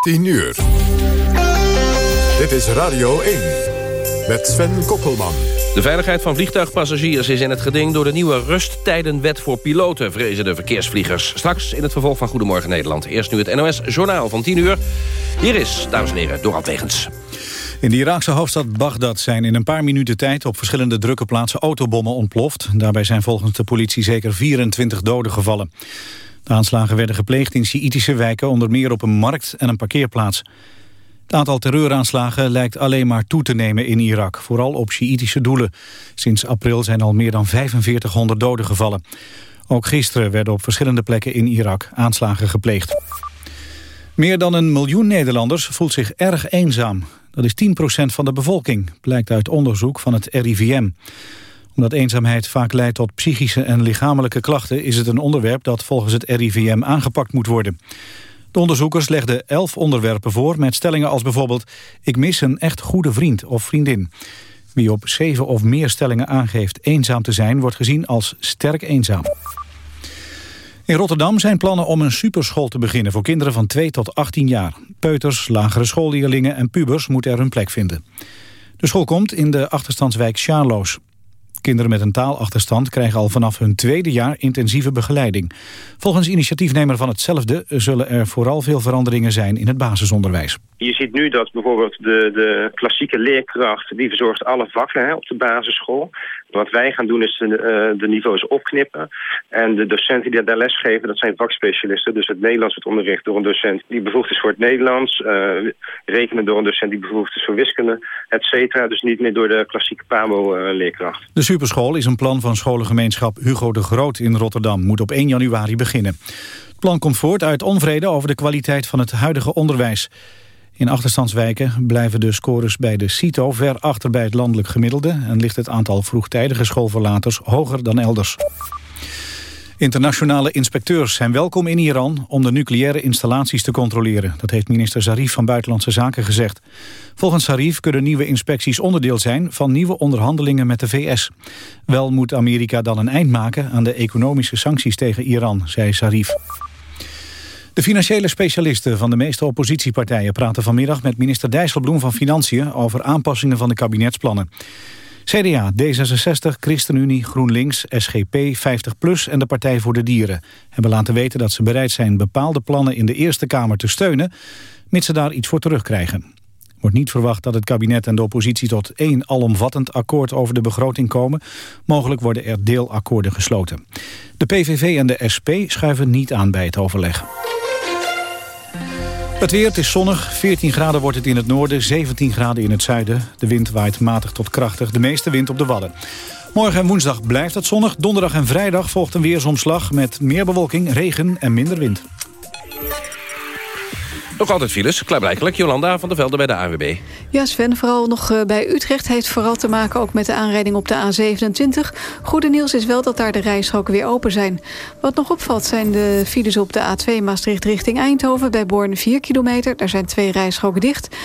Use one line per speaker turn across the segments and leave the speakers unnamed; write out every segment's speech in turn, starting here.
10 uur. Dit is Radio 1 met Sven Kokkelman.
De veiligheid van vliegtuigpassagiers is in het geding... door de nieuwe rusttijdenwet voor piloten, vrezen de verkeersvliegers. Straks in het vervolg van Goedemorgen Nederland. Eerst nu het NOS-journaal van 10 uur. Hier is, dames en heren, Dorald Wegens.
In de Iraakse hoofdstad Bagdad zijn in een paar minuten tijd... op verschillende drukke plaatsen autobommen ontploft. Daarbij zijn volgens de politie zeker 24 doden gevallen. Aanslagen werden gepleegd in Sjiitische wijken... onder meer op een markt en een parkeerplaats. Het aantal terreuraanslagen lijkt alleen maar toe te nemen in Irak. Vooral op Sjiitische doelen. Sinds april zijn al meer dan 4500 doden gevallen. Ook gisteren werden op verschillende plekken in Irak aanslagen gepleegd. Meer dan een miljoen Nederlanders voelt zich erg eenzaam. Dat is 10% van de bevolking, blijkt uit onderzoek van het RIVM omdat eenzaamheid vaak leidt tot psychische en lichamelijke klachten... is het een onderwerp dat volgens het RIVM aangepakt moet worden. De onderzoekers legden elf onderwerpen voor met stellingen als bijvoorbeeld... ik mis een echt goede vriend of vriendin. Wie op zeven of meer stellingen aangeeft eenzaam te zijn... wordt gezien als sterk eenzaam. In Rotterdam zijn plannen om een superschool te beginnen... voor kinderen van 2 tot 18 jaar. Peuters, lagere schoolleerlingen en pubers moeten er hun plek vinden. De school komt in de achterstandswijk Sjaarloos. Kinderen met een taalachterstand krijgen al vanaf hun tweede jaar intensieve begeleiding. Volgens initiatiefnemer van hetzelfde zullen er vooral veel veranderingen zijn in het basisonderwijs.
Je ziet nu dat bijvoorbeeld de, de klassieke leerkracht... die verzorgt alle vakken hè, op de basisschool. Wat wij gaan doen is de, uh, de niveaus opknippen. En de docenten die daar les geven, dat zijn vakspecialisten. Dus het Nederlands wordt onderricht door een docent die bevoegd is voor het Nederlands. Uh, rekenen door een docent die bevoegd is voor wiskunde, et cetera. Dus niet meer door de klassieke PABO-leerkracht.
de Superschool is een plan van scholengemeenschap Hugo de Groot in Rotterdam. Moet op 1 januari beginnen. Het plan komt voort uit onvrede over de kwaliteit van het huidige onderwijs. In achterstandswijken blijven de scores bij de CITO ver achter bij het landelijk gemiddelde... en ligt het aantal vroegtijdige schoolverlaters hoger dan elders. Internationale inspecteurs zijn welkom in Iran om de nucleaire installaties te controleren. Dat heeft minister Zarif van Buitenlandse Zaken gezegd. Volgens Zarif kunnen nieuwe inspecties onderdeel zijn van nieuwe onderhandelingen met de VS. Wel moet Amerika dan een eind maken aan de economische sancties tegen Iran, zei Zarif. De financiële specialisten van de meeste oppositiepartijen praten vanmiddag met minister Dijsselbloem van Financiën over aanpassingen van de kabinetsplannen. CDA, D66, ChristenUnie, GroenLinks, SGP, 50PLUS en de Partij voor de Dieren hebben laten weten dat ze bereid zijn bepaalde plannen in de Eerste Kamer te steunen, mits ze daar iets voor terugkrijgen. Wordt niet verwacht dat het kabinet en de oppositie tot één alomvattend akkoord over de begroting komen. Mogelijk worden er deelakkoorden gesloten. De PVV en de SP schuiven niet aan bij het overleg. Het weer, het is zonnig. 14 graden wordt het in het noorden, 17 graden in het zuiden. De wind waait matig tot krachtig, de meeste wind op de Wadden. Morgen en woensdag blijft het zonnig. Donderdag en vrijdag volgt een weersomslag met meer bewolking, regen en minder wind.
Nog altijd files, klaarblijkelijk. Jolanda van der Velde bij de AWB.
Ja, Sven, vooral nog eh, bij Utrecht heeft vooral te maken... ook met de aanrijding op de A27. Goede nieuws is wel dat daar de rijstroken weer open zijn. Wat nog opvalt zijn de files op de A2 Maastricht richting Eindhoven... bij Born 4 kilometer, daar zijn twee rijstroken dicht.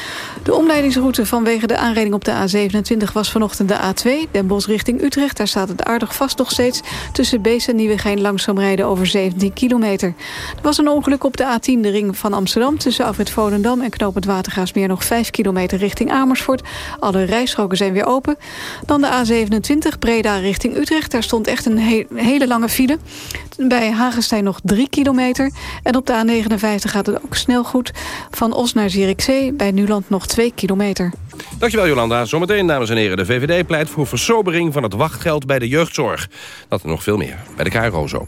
De omleidingsroute vanwege de aanrijding op de A27 was vanochtend de A2... Den Bosch richting Utrecht, daar staat het aardig vast nog steeds... tussen Bees en Nieuwegein langzaam rijden over 17 kilometer. Er was een ongeluk op de A10, de ring van Amsterdam... tussen Afrit Volendam en Knoop het Watergaasmeer nog 5 kilometer richting Amersfoort. Alle rijstroken zijn weer open. Dan de A27 Breda richting Utrecht. Daar stond echt een hele lange file. Bij Hagenstein nog 3 kilometer. En op de A59 gaat het ook snel goed. Van Os naar Zierikzee bij Nuland nog 2 kilometer.
Dankjewel Jolanda. Zometeen, dames en heren, de VVD pleit voor versobering van het wachtgeld bij de jeugdzorg. Dat en nog veel meer bij de KRO zo.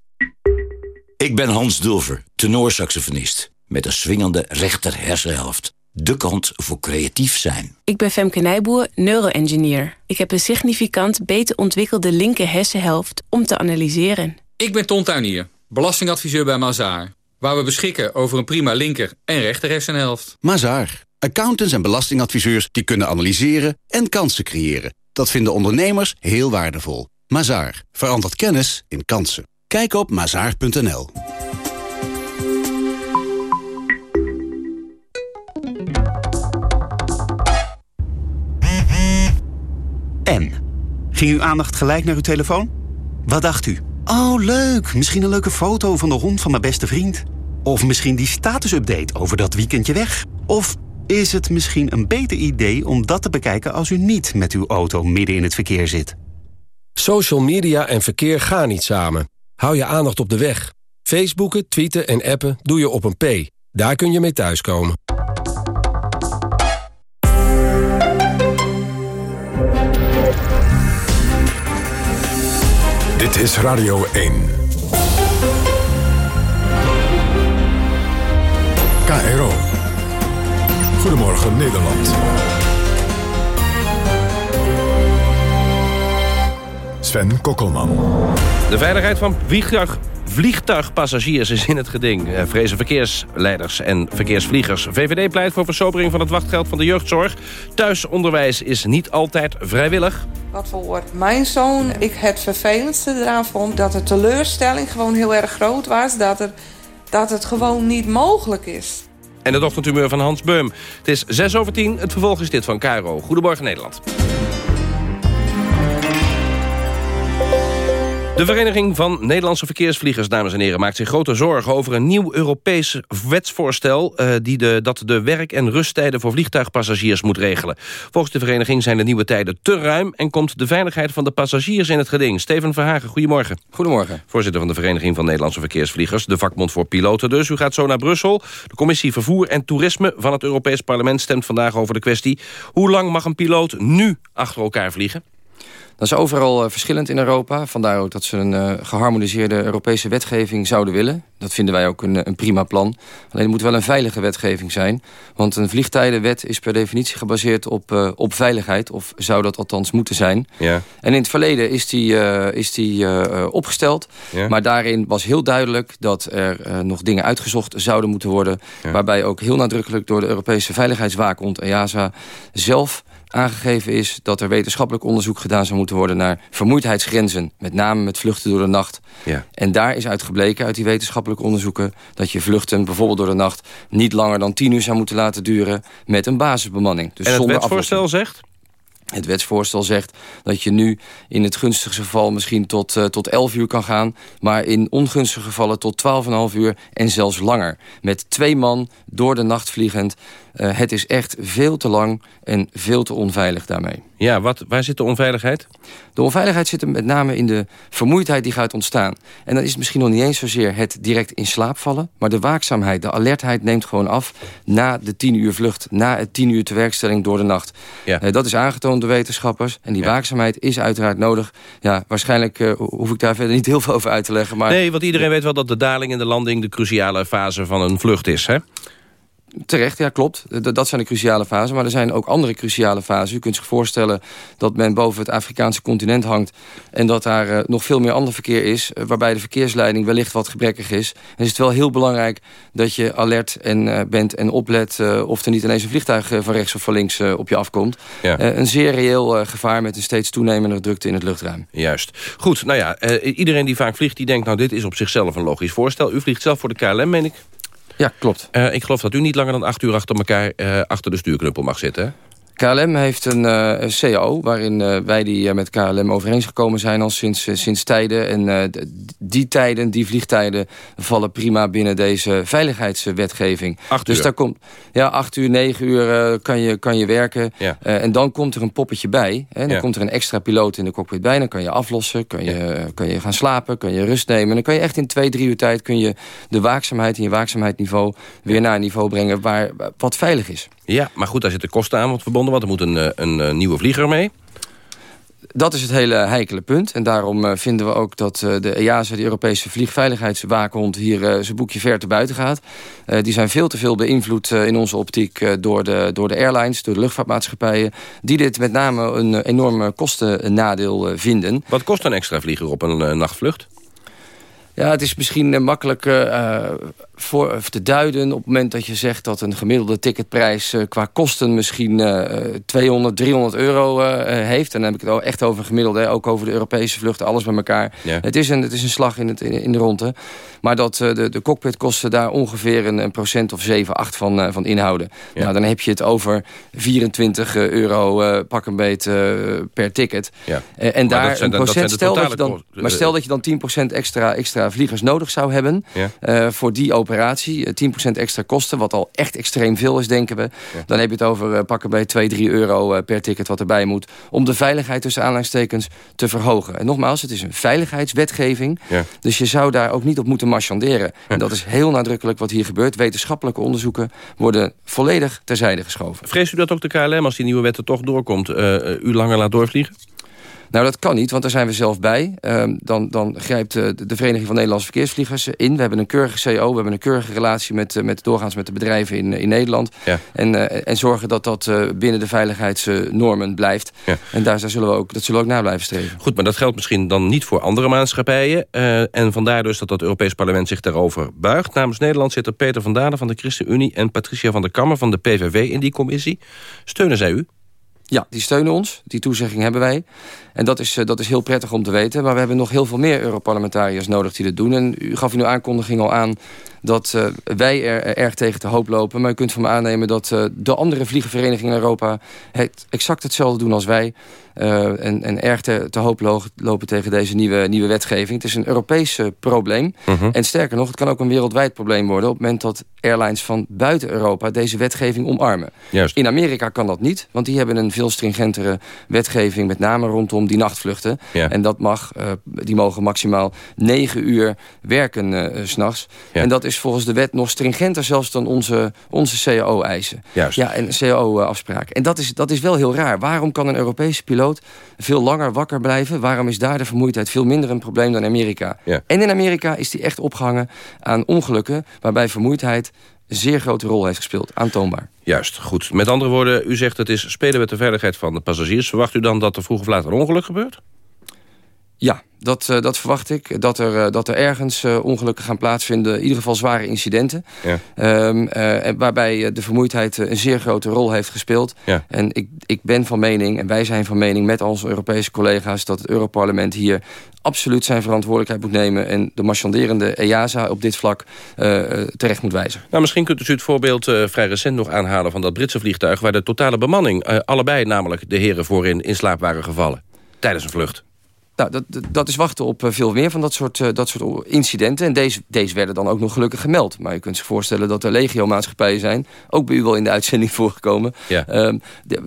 Ik ben Hans Dulver, tenorsaxofonist. Met een swingende rechter hersenhelft. De kant voor creatief zijn.
Ik ben Femke Nijboer, neuroengineer. Ik heb een significant beter ontwikkelde linker hersenhelft om te analyseren.
Ik ben Ton Tuinier, belastingadviseur bij Mazaar. Waar we beschikken over een prima linker- en rechterhersenhelft.
Mazaar. Accountants en belastingadviseurs die kunnen analyseren en kansen creëren. Dat vinden ondernemers heel waardevol. Mazaar. Verandert kennis in kansen. Kijk op mazaar.nl.
En? Ging uw aandacht gelijk naar uw telefoon? Wat dacht u? Oh, leuk. Misschien een leuke foto van de hond van mijn beste vriend. Of misschien die statusupdate over dat weekendje weg. Of is het misschien een beter idee om dat te bekijken als u niet met uw auto midden in het verkeer zit?
Social media en verkeer gaan niet samen. Hou je aandacht op de weg. Facebooken, tweeten en appen doe je op een P. Daar kun je mee thuiskomen.
Dit is Radio 1. KRO. Goedemorgen Nederland. Sven Kokkelman.
De veiligheid van vliegtuig, vliegtuigpassagiers is in het geding. Eh, Vrezen verkeersleiders en verkeersvliegers. VVD pleit voor versobering van het wachtgeld van de jeugdzorg. Thuisonderwijs is niet altijd vrijwillig.
Wat voor mijn zoon ik het vervelendste eraan vond... dat de teleurstelling gewoon heel erg groot was. Dat, er, dat het gewoon niet mogelijk is.
En het ochtendhumeur van Hans Beum. Het is 6 over 10. Het vervolg is dit van Caro. Goedemorgen Nederland. De Vereniging van Nederlandse Verkeersvliegers, dames en heren... maakt zich grote zorgen over een nieuw Europees wetsvoorstel... Uh, die de, dat de werk- en rusttijden voor vliegtuigpassagiers moet regelen. Volgens de vereniging zijn de nieuwe tijden te ruim... en komt de veiligheid van de passagiers in het geding. Steven Verhagen, goedemorgen.
Goedemorgen.
Voorzitter van de Vereniging van Nederlandse Verkeersvliegers... de vakbond voor piloten dus. U gaat zo naar Brussel. De commissie Vervoer en Toerisme van het Europees Parlement... stemt vandaag over de kwestie... hoe lang mag een piloot nu achter elkaar vliegen?
Dat is overal uh, verschillend in Europa. Vandaar ook dat ze een uh, geharmoniseerde Europese wetgeving zouden willen. Dat vinden wij ook een, een, prima plan. Alleen het moet wel een veilige wetgeving zijn. Want een vliegtijdenwet is per definitie gebaseerd op, uh, op veiligheid. Of zou dat althans moeten zijn.
Ja.
En in het verleden is die, is die opgesteld.
Ja.
Maar daarin was heel duidelijk dat er nog dingen uitgezocht zouden moeten worden.
Ja.
Waarbij ook heel nadrukkelijk door de Europese Veiligheidswaakhond EASA zelf aangegeven is dat er wetenschappelijk onderzoek gedaan zou moeten worden naar vermoeidheidsgrenzen. Met name met vluchten door de nacht.
Ja.
En daar is uitgebleken uit die wetenschappelijke onderzoeken... dat je vluchten bijvoorbeeld door de nacht niet langer dan 10 uur zou moeten laten duren... met een basisbemanning. Dus
en het wetsvoorstel zegt?
Het wetsvoorstel zegt dat je nu in het gunstigste geval misschien tot, uh, tot 11 uur kan gaan... maar in ongunstige gevallen tot 12,5 uur en zelfs langer. Met twee man door de nacht vliegend. Uh, het is echt veel te lang en veel te onveilig daarmee.
Ja, wat, waar zit de onveiligheid?
De onveiligheid zit hem met name in de vermoeidheid die gaat ontstaan. En dan is het misschien nog niet eens zozeer het direct in slaap vallen... maar de waakzaamheid, de alertheid neemt gewoon af... na de 10 uur vlucht, na het 10 uur tewerkstelling door de nacht.
Ja.
Uh, dat is aangetoond door wetenschappers. En die
Ja.
waakzaamheid is uiteraard nodig. Ja, waarschijnlijk uh, hoef ik daar verder niet heel veel over uit te leggen. Maar
Nee, want iedereen weet wel dat de daling en de landing... de cruciale fase van een vlucht is, hè?
Terecht, ja klopt. D- dat zijn de cruciale fasen. Maar er zijn ook andere cruciale fasen. U kunt zich voorstellen dat men boven het Afrikaanse continent hangt... en dat daar uh, nog veel meer ander verkeer is... Uh, waarbij de verkeersleiding wellicht wat gebrekkig is. Dan is het wel heel belangrijk dat je alert en, uh, bent en oplet... of er niet ineens een vliegtuig van rechts of van links op je afkomt.
Ja.
een zeer reëel gevaar met een steeds toenemende drukte in het luchtruim.
Juist. Goed, nou ja, iedereen die vaak vliegt, die denkt... nou, dit is op zichzelf een logisch voorstel. U vliegt zelf voor de KLM, meen ik?
Ja, klopt.
Uh, ik geloof dat u niet langer dan acht uur achter elkaar... Uh, achter de stuurknuppel mag zitten?
KLM heeft een, uh, een CAO waarin uh, wij die uh, met KLM overeengekomen zijn al sinds, sinds tijden. En die tijden, die vliegtijden, vallen prima binnen deze veiligheidswetgeving.
Acht
dus
uur.
daar komt ja, acht uur, negen uur kan, je, kan je werken.
Ja.
en dan komt er een poppetje bij. Hè? Dan
Ja.
komt er een extra piloot in de cockpit bij. Dan kan je aflossen, kan je, kan je gaan slapen, kan je rust nemen. En dan kan je echt in twee, drie uur tijd kun je de waakzaamheid en je waakzaamheidsniveau weer naar een niveau brengen waar, wat veilig is.
Ja, maar goed, daar zitten kosten aan wat verbonden, want er moet een, uh, een uh, nieuwe vlieger mee.
Dat is het hele heikele punt. En daarom uh, vinden we ook dat de EASA, de Europese Vliegveiligheidswaakhond... hier zijn boekje ver te buiten gaat. die zijn veel te veel beïnvloed in onze optiek door, de, door de airlines... door de luchtvaartmaatschappijen... die dit met name een enorme kostennadeel vinden.
Wat kost een extra vlieger op een nachtvlucht?
Ja, het is misschien makkelijk uh, voor, te duiden... op het moment dat je zegt dat een gemiddelde ticketprijs... Uh, qua kosten misschien 200, 300 euro heeft. En dan heb ik het echt over gemiddelde. Ook over de Europese vluchten, alles bij elkaar. Ja. Het, is een, het is een slag in, het, in, de ronde. Maar dat de, de cockpitkosten daar ongeveer een, een, procent of 7, 8 van, van inhouden. Ja. Nou, dan heb je het over 24 euro pak een beet per ticket. Ja. en daar een procent... Stel dat je dan, maar stel dat je dan 10% extra, extra vliegers nodig zou hebben... Voor die operatie, 10% eh, extra kosten... wat al echt extreem veel is, denken we. Dan heb je het over uh, pakken bij 2, 3 euro per ticket wat erbij moet... om de veiligheid tussen aanleidingstekens te verhogen. En nogmaals, het is een veiligheidswetgeving. Dus je zou daar ook niet op moeten marchanderen. En dat is heel nadrukkelijk wat hier gebeurt. Wetenschappelijke onderzoeken worden volledig terzijde geschoven.
Vreest u dat ook de KLM, als die nieuwe wet er toch doorkomt... u langer laat doorvliegen?
Nou, dat kan niet, want daar zijn we zelf bij. Ehm, dan, dan grijpt uh, de Vereniging van Nederlandse Verkeersvliegers in. We hebben een keurige CO, we hebben een keurige relatie met, uh, met doorgaans met de bedrijven in, in Nederland. Ja. En, uh, en zorgen dat dat binnen de veiligheidsnormen blijft. Ja. En daar, daar, zullen we ook, dat zullen we ook naar blijven streven.
Goed, maar dat geldt misschien dan niet voor andere maatschappijen. en vandaar dus dat het Europees Parlement zich daarover buigt. Namens Nederland zitten Peter van Dalen van de ChristenUnie... en Patricia van der Kammer van de PVV in die commissie. Steunen zij u?
Ja, die steunen ons. Die toezegging hebben wij. En dat is, eh, dat is heel prettig om te weten. Maar we hebben nog heel veel meer Europarlementariërs nodig die dat doen. En u gaf in uw aankondiging al aan dat uh, wij er erg tegen te hoop lopen. Maar u kunt van me aannemen dat uh, de andere vliegenverenigingen in Europa... Het exact hetzelfde doen als wij. Uh, en, en erg te, te hoop lopen tegen deze nieuwe, nieuwe wetgeving. Het is een Europees probleem. Mhm. En sterker nog, het kan ook een wereldwijd probleem worden... op het moment dat airlines van buiten Europa deze wetgeving omarmen. Juist. In Amerika kan dat niet, want die hebben een veel stringentere wetgeving... met name rondom die nachtvluchten. Ja. En dat mag, die mogen maximaal negen uur werken s s'nachts. Ja. En dat is volgens de wet nog stringenter zelfs dan onze, onze CAO-eisen. Ja, en CAO-afspraken. En dat is, dat is wel heel raar. Waarom kan een Europese piloot veel langer wakker blijven? Waarom is daar de vermoeidheid veel minder een probleem dan Amerika? Ja. En in Amerika is die echt opgehangen aan ongelukken... waarbij vermoeidheid een zeer grote rol heeft gespeeld, aantoonbaar.
Juist, goed. Met andere woorden, u zegt het is spelen met de veiligheid van de passagiers. Verwacht u dan dat er vroeg of laat een ongeluk gebeurt?
Ja, dat, uh, dat verwacht ik. Dat er, uh, dat er ergens uh, ongelukken gaan plaatsvinden. In ieder geval zware incidenten. Ja. Um, waarbij de vermoeidheid een zeer grote rol heeft gespeeld. Ja. En ik, ik ben van mening, en wij zijn van mening met onze Europese collega's... dat het Europarlement hier absoluut zijn verantwoordelijkheid moet nemen... en de marchanderende EASA op dit vlak terecht moet wijzen.
Nou, misschien kunt u het voorbeeld vrij recent nog aanhalen... van dat Britse vliegtuig... waar de totale bemanning, allebei namelijk de heren voorin... in slaap waren gevallen tijdens een vlucht.
Nou, dat, dat is wachten op eh, veel meer van dat soort, eh, dat soort incidenten. En deze, deze werden dan ook nog gelukkig gemeld. Maar je kunt zich voorstellen dat er legio-maatschappijen zijn... ook bij u wel in de uitzending voorgekomen... Ehm,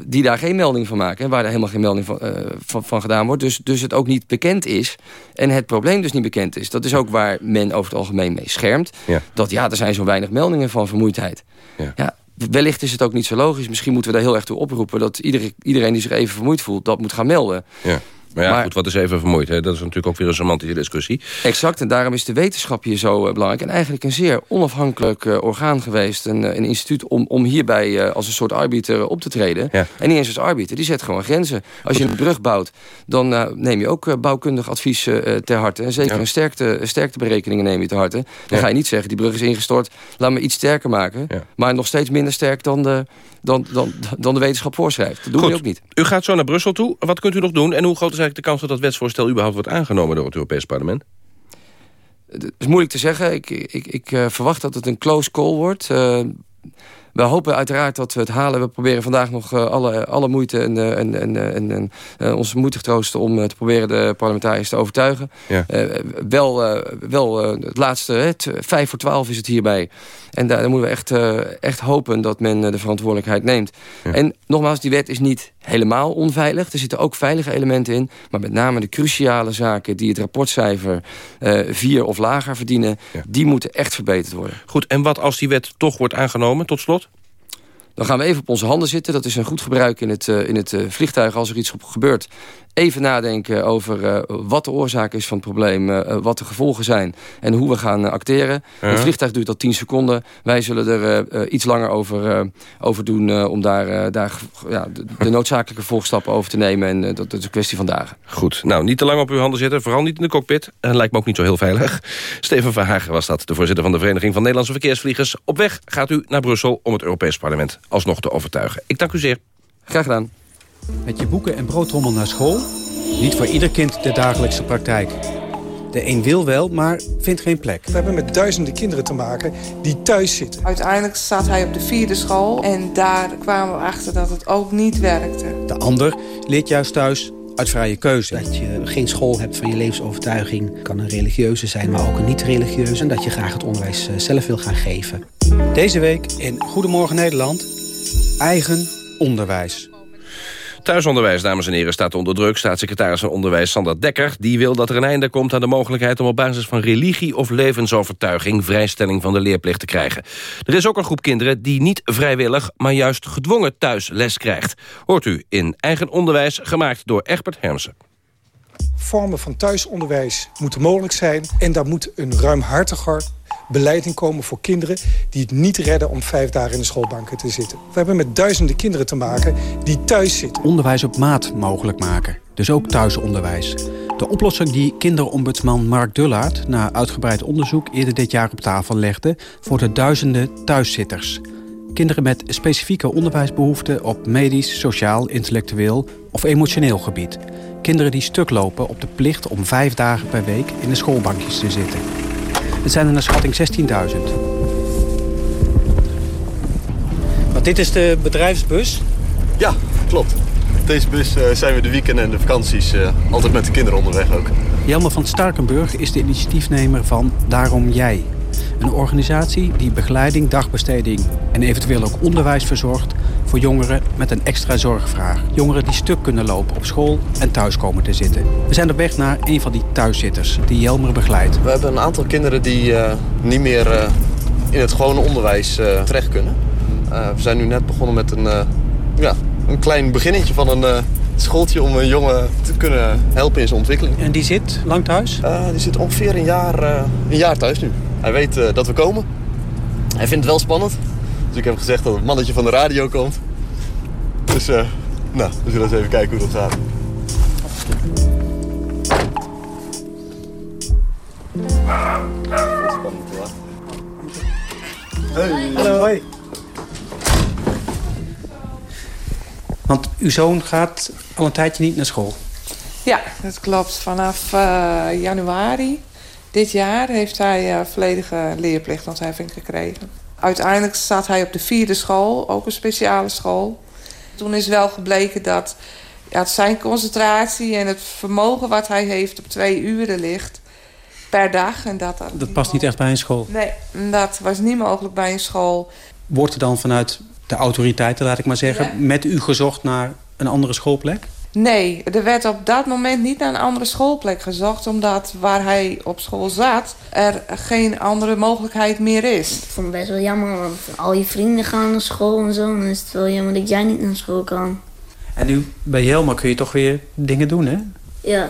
die daar geen melding van maken. Waar daar helemaal geen melding van, uh, van, van, gedaan wordt. Dus, dus het ook niet bekend is. En het probleem dus niet bekend is. Dat is ook waar men over het algemeen mee schermt. Dat ja, er zijn zo weinig meldingen van vermoeidheid. Ja. ja wellicht is het ook niet zo logisch. Misschien moeten we daar heel erg toe oproepen... dat iedereen, iedereen die zich even vermoeid voelt, dat moet gaan melden. Ja.
Maar ja, goed, wat is even vermoeid? Hè? Dat is natuurlijk ook weer een semantische discussie.
Exact, en daarom is de wetenschap hier zo uh, belangrijk. En eigenlijk een zeer onafhankelijk uh, orgaan geweest. Een, uh, een, instituut om, om hierbij als een soort arbiter op te treden. Ja. En niet eens als arbiter, die zet gewoon grenzen. Als je een brug bouwt, dan neem je ook bouwkundig advies ter harte. En zeker een sterkte, sterkteberekeningen neem je ter harte. Dan ga je niet zeggen, die brug is ingestort, laat me iets sterker maken. Maar nog steeds minder sterk dan de, dan, dan, dan de wetenschap voorschrijft. Dat doen we ook niet.
U gaat zo naar Brussel toe. Wat kunt u nog doen? En hoe groot is eigenlijk de kans dat dat wetsvoorstel überhaupt wordt aangenomen door het Europees Parlement?
Het is moeilijk te zeggen. Ik, ik, ik uh, verwacht dat het een close call wordt. Uh, we hopen uiteraard dat we het halen. We proberen vandaag nog uh, alle, alle moeite en, en, en, en onze moeite getroosten... om te proberen de parlementariërs te overtuigen. Ja. wel wel het laatste, het, vijf voor twaalf is het hierbij. En daar, daar moeten we echt, echt hopen dat men de verantwoordelijkheid neemt. Ja. En nogmaals, die wet is niet helemaal onveilig. Er zitten ook veilige elementen in. Maar met name de cruciale zaken die het rapportcijfer vier of lager verdienen... die moeten echt verbeterd worden.
Goed, en wat als die wet toch wordt aangenomen, tot slot?
Dan gaan we even op onze handen zitten. Dat is een goed gebruik in het, in het vliegtuig als er iets gebeurt even nadenken over uh, wat de oorzaak is van het probleem... Uh, wat de gevolgen zijn en hoe we gaan uh, acteren. Het vliegtuig duurt al 10 seconden. Wij zullen er iets langer over, over doen... om daar, daar ja, de, de, noodzakelijke volgstappen over te nemen. En dat, dat, is een kwestie van dagen.
Goed. Nou, niet te lang op uw handen zitten. Vooral niet in de cockpit. En lijkt me ook niet zo heel veilig. Steven Verhagen was dat, de voorzitter van de Vereniging van Nederlandse Verkeersvliegers. Op weg gaat u naar Brussel om het Europees Parlement alsnog te overtuigen. Ik dank u zeer.
Graag gedaan.
Met je boeken en broodrommel naar school? Niet voor ieder kind de dagelijkse praktijk. De een wil wel, maar vindt geen plek.
We hebben met duizenden kinderen te maken die thuis zitten.
Uiteindelijk zat hij op de vierde school en daar kwamen we achter dat het ook niet werkte.
De ander leert juist thuis uit vrije keuze.
Dat je geen school hebt van je levensovertuiging kan een religieuze zijn, maar ook een niet-religieuze. En dat je graag het onderwijs eh, zelf wil gaan geven.
Deze week in Goedemorgen Nederland, eigen onderwijs.
Thuisonderwijs, dames en heren, staat onder druk. Staatssecretaris van Onderwijs Sander Dekker... die wil dat er een einde komt aan de mogelijkheid... om op basis van religie of levensovertuiging... vrijstelling van de leerplicht te krijgen. Er is ook een groep kinderen die niet vrijwillig... maar juist gedwongen thuis les krijgt. Hoort u in Eigen Onderwijs, gemaakt door Egbert Hermsen
vormen van thuisonderwijs moeten mogelijk zijn. En daar moet een ruimhartiger beleid in komen voor kinderen... die het niet redden om vijf dagen in de schoolbanken te zitten. We hebben met duizenden kinderen te maken die thuis zitten.
Onderwijs op maat mogelijk maken. Dus ook thuisonderwijs. De oplossing die kinderombudsman Mark Dullaert... na uitgebreid onderzoek eerder dit jaar op tafel legde... voor de duizenden thuiszitters. Kinderen met specifieke onderwijsbehoeften op medisch, sociaal, intellectueel of emotioneel gebied. Kinderen die stuk lopen op de plicht om vijf dagen per week in de schoolbankjes te zitten. Het zijn er naar schatting 16.000. Want dit is de bedrijfsbus?
Ja, klopt. Deze bus uh, zijn we de weekenden en de vakanties uh, altijd met de kinderen onderweg ook.
Jelmer van Starkenburg is de initiatiefnemer van Daarom Jij. Een organisatie die begeleiding, dagbesteding en eventueel ook onderwijs verzorgt voor jongeren met een extra zorgvraag. Jongeren die stuk kunnen lopen op school en thuis komen te zitten. We zijn op weg naar een van die thuiszitters die Jelmer begeleidt.
We hebben een aantal kinderen die uh, niet meer uh, in het gewone onderwijs uh, terecht kunnen. we zijn nu net begonnen met een, ja, een klein beginnetje van een schooltje om een jongen te kunnen helpen in zijn ontwikkeling.
En die zit lang thuis?
die zit ongeveer een jaar, een jaar thuis nu. Hij weet dat we komen. Hij vindt het wel spannend. Dus ik heb gezegd dat het mannetje van de radio komt. Dus uh, nou, we zullen eens even kijken hoe dat gaat.
Hey. Hallo. Hoi. Want uw zoon gaat al een tijdje niet naar school.
Ja, dat klopt. Vanaf uh, januari dit jaar heeft hij uh, volledige leerplichtontheffing gekregen. Uiteindelijk zat hij op de vierde school, ook een speciale school. Toen is wel gebleken dat ja, zijn concentratie en het vermogen wat hij heeft op twee uren ligt per dag. En dat,
dat past niet echt bij een school?
Nee, dat was niet mogelijk bij een school.
Wordt er dan vanuit de autoriteiten, laat ik maar zeggen, met u gezocht naar een andere schoolplek?
Nee, er werd op dat moment niet naar een andere schoolplek gezocht... omdat waar hij op school zat er geen andere mogelijkheid meer is.
Ik vond het best wel jammer, want al je vrienden gaan naar school en zo... dan is het wel jammer dat jij niet naar school kan.
En nu bij Jelma kun je toch weer dingen doen, hè?
Ja,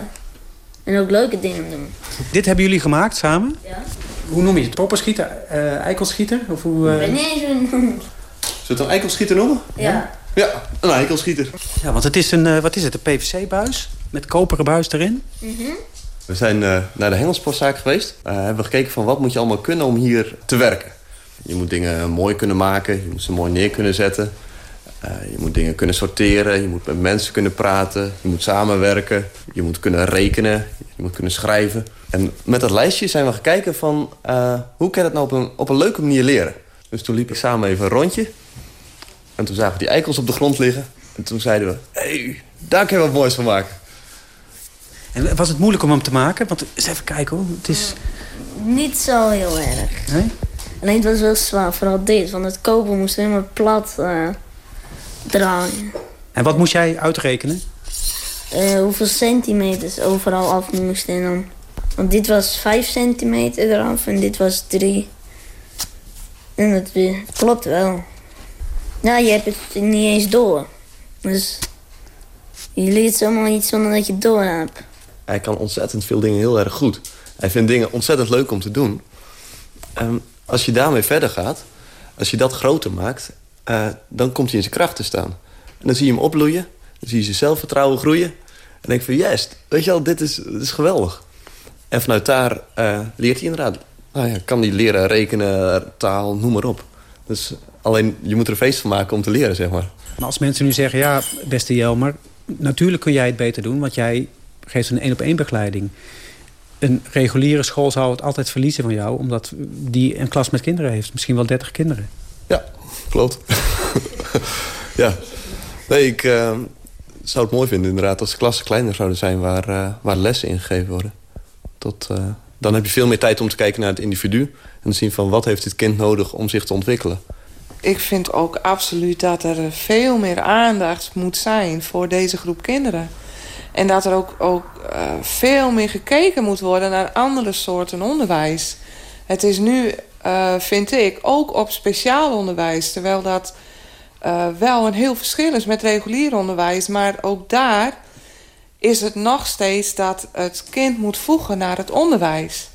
en ook leuke dingen doen.
Dit hebben jullie gemaakt samen?
Ja.
Hoe noem je het? Popperschieter? Uh, eikelschieter? Of hoe, uh...
Niet eens Zullen
we het een eikelschieter noemen?
Ja.
Ja, een eikelschieter.
Ja, want het is een, uh, wat is het, een PVC-buis met koperen buis erin.
Mm
We zijn uh, naar de hengelsportzaak geweest. Uh, hebben we gekeken van wat moet je allemaal kunnen om hier te werken. Je moet dingen mooi kunnen maken, je moet ze mooi neer kunnen zetten. je moet dingen kunnen sorteren, je moet met mensen kunnen praten. Je moet samenwerken, je moet kunnen rekenen, je moet kunnen schrijven. En met dat lijstje zijn we gaan kijken van hoe kan je dat nou op een, op een leuke manier leren. Dus toen liep ik samen even een rondje. En toen zagen we die eikels op de grond liggen. En toen zeiden we, hé, hey, daar kunnen we wat moois van maken.
En was het moeilijk om hem te maken? Want eens even kijken hoor. Het is...
Niet zo heel erg.
Nee?
Alleen het was wel zwaar, vooral dit. Want het kopen moest helemaal plat uh, draaien.
En wat moest jij uitrekenen?
Uh, hoeveel centimeters overal af moesten dan. Want dit was 5 centimeter eraf en dit was 3. En dat klopt wel. Nou, je hebt het niet eens door. Dus je leert zomaar iets zonder dat je het door hebt.
Hij kan ontzettend veel dingen heel erg goed. Hij vindt dingen ontzettend leuk om te doen. Ehm, als je daarmee verder gaat, als je dat groter maakt... eh, dan komt hij in zijn kracht te staan. En dan zie je hem opbloeien. Dan zie je zijn zelfvertrouwen groeien. En denk van, yes, weet je wel, dit is, dit is geweldig. En vanuit daar eh, leert hij inderdaad. Nou ja, kan hij leren rekenen, taal, noem maar op. Dus alleen, je moet er een feest van maken om te leren, zeg maar.
Maar als mensen nu zeggen, ja, beste Jelmer... natuurlijk kun jij het beter doen, want jij geeft een één-op-één begeleiding. Een reguliere school zou het altijd verliezen van jou... omdat die een klas met kinderen heeft. Misschien wel 30 kinderen.
Klopt. ja. Nee, ik eh, zou het mooi vinden inderdaad... als de klassen kleiner zouden zijn waar, eh, waar lessen ingegeven worden. Tot, eh, dan heb je veel meer tijd om te kijken naar het individu... en te zien van wat heeft dit kind nodig om zich te ontwikkelen.
Ik vind ook absoluut dat er veel meer aandacht moet zijn voor deze groep kinderen. En dat er ook, ook eh, veel meer gekeken moet worden naar andere soorten onderwijs. Het is nu, eh, vind ik, ook op speciaal onderwijs. Terwijl dat eh, wel een heel verschil is met regulier onderwijs. Maar ook daar is het nog steeds dat het kind moet voegen naar het onderwijs.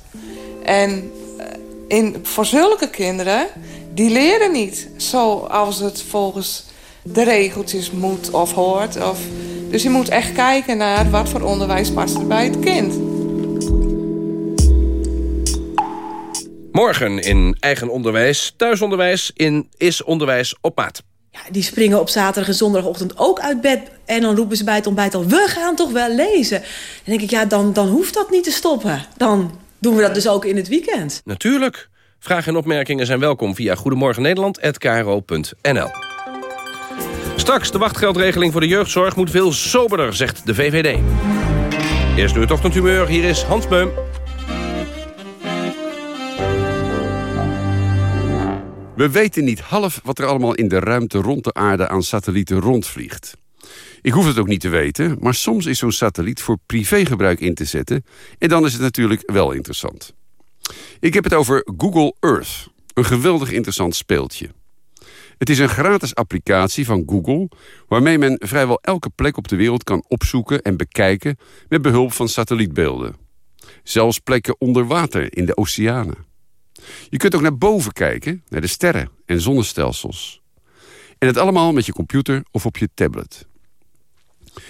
En eh, in, voor zulke kinderen, die leren niet zoals het volgens de regeltjes moet of hoort. Of, dus je moet echt kijken naar wat voor onderwijs past er bij het kind.
Morgen in eigen onderwijs, thuisonderwijs in Is Onderwijs op Maat.
Ja, die springen op zaterdag en zondagochtend ook uit bed. En dan roepen ze bij het ontbijt al, we gaan toch wel lezen. Dan denk ik, ja, dan, dan hoeft dat niet te stoppen. Dan doen we dat dus ook in het weekend.
Natuurlijk. Vragen en opmerkingen zijn welkom via goedemorgennederland.kro.nl. Straks de wachtgeldregeling voor de jeugdzorg moet veel soberder, zegt de VVD. Eerst nu het ochtendhumeur, hier is Hans Beum.
We weten niet half wat er allemaal in de ruimte rond de aarde aan satellieten rondvliegt. Ik hoef het ook niet te weten, maar soms is zo'n satelliet voor privégebruik in te zetten... en dan is het natuurlijk wel interessant. Ik heb het over Google Earth, een geweldig interessant speeltje. Het is een gratis applicatie van Google... waarmee men vrijwel elke plek op de wereld kan opzoeken en bekijken... met behulp van satellietbeelden. Zelfs plekken onder water in de oceanen. Je kunt ook naar boven kijken, naar de sterren en zonnestelsels. En het allemaal met je computer of op je tablet.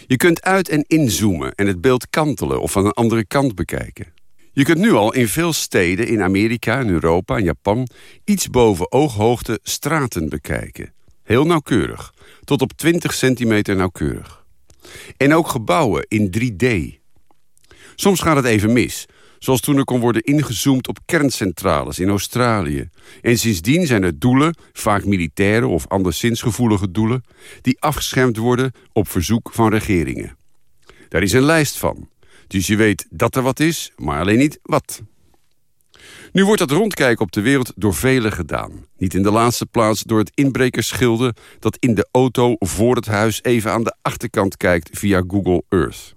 Je kunt uit- en inzoomen en het beeld kantelen of van een andere kant bekijken. Je kunt nu al in veel steden in Amerika, in Europa en Japan... iets boven ooghoogte straten bekijken. Heel nauwkeurig, tot op 20 centimeter nauwkeurig. En ook gebouwen in 3D. Soms gaat het even mis... Zoals toen er kon worden ingezoomd op kerncentrales in Australië. En sindsdien zijn er doelen, vaak militaire of anderszins gevoelige doelen... die afgeschermd worden op verzoek van regeringen. Daar is een lijst van. Dus je weet dat er wat is, maar alleen niet wat. Nu wordt dat rondkijken op de wereld door velen gedaan. Niet in de laatste plaats door het inbrekersschilde... dat in de auto voor het huis even aan de achterkant kijkt via Google Earth.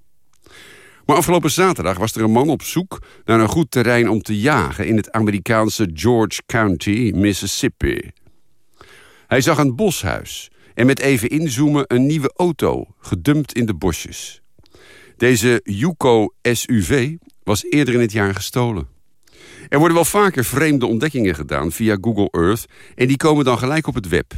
Maar afgelopen zaterdag was er een man op zoek naar een goed terrein om te jagen in het Amerikaanse George County, Mississippi. Hij zag een boshuis en met even inzoomen een nieuwe auto, gedumpt in de bosjes. Deze Yuko SUV was eerder in het jaar gestolen. Er worden wel vaker vreemde ontdekkingen gedaan via Google Earth en die komen dan gelijk op het web.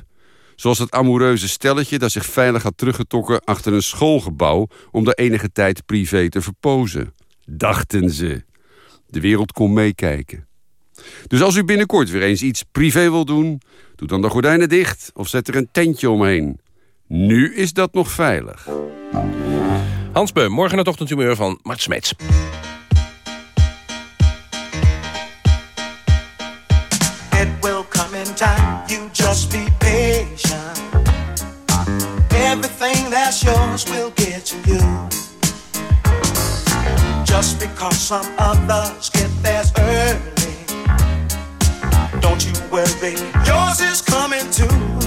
Zoals het amoureuze stelletje dat zich veilig had teruggetrokken achter een schoolgebouw om daar enige tijd privé te verpozen. Dachten ze. De wereld kon meekijken. Dus als u binnenkort weer eens iets privé wil doen, doe dan de gordijnen dicht of zet er een tentje omheen. Nu is dat nog veilig.
Hans Beum, morgen het ochtendhumeur van Mart Smeets.
It will come in time, you just be patient. Everything that's yours will get to you. Just because some others get theirs early, don't you worry, yours is coming too.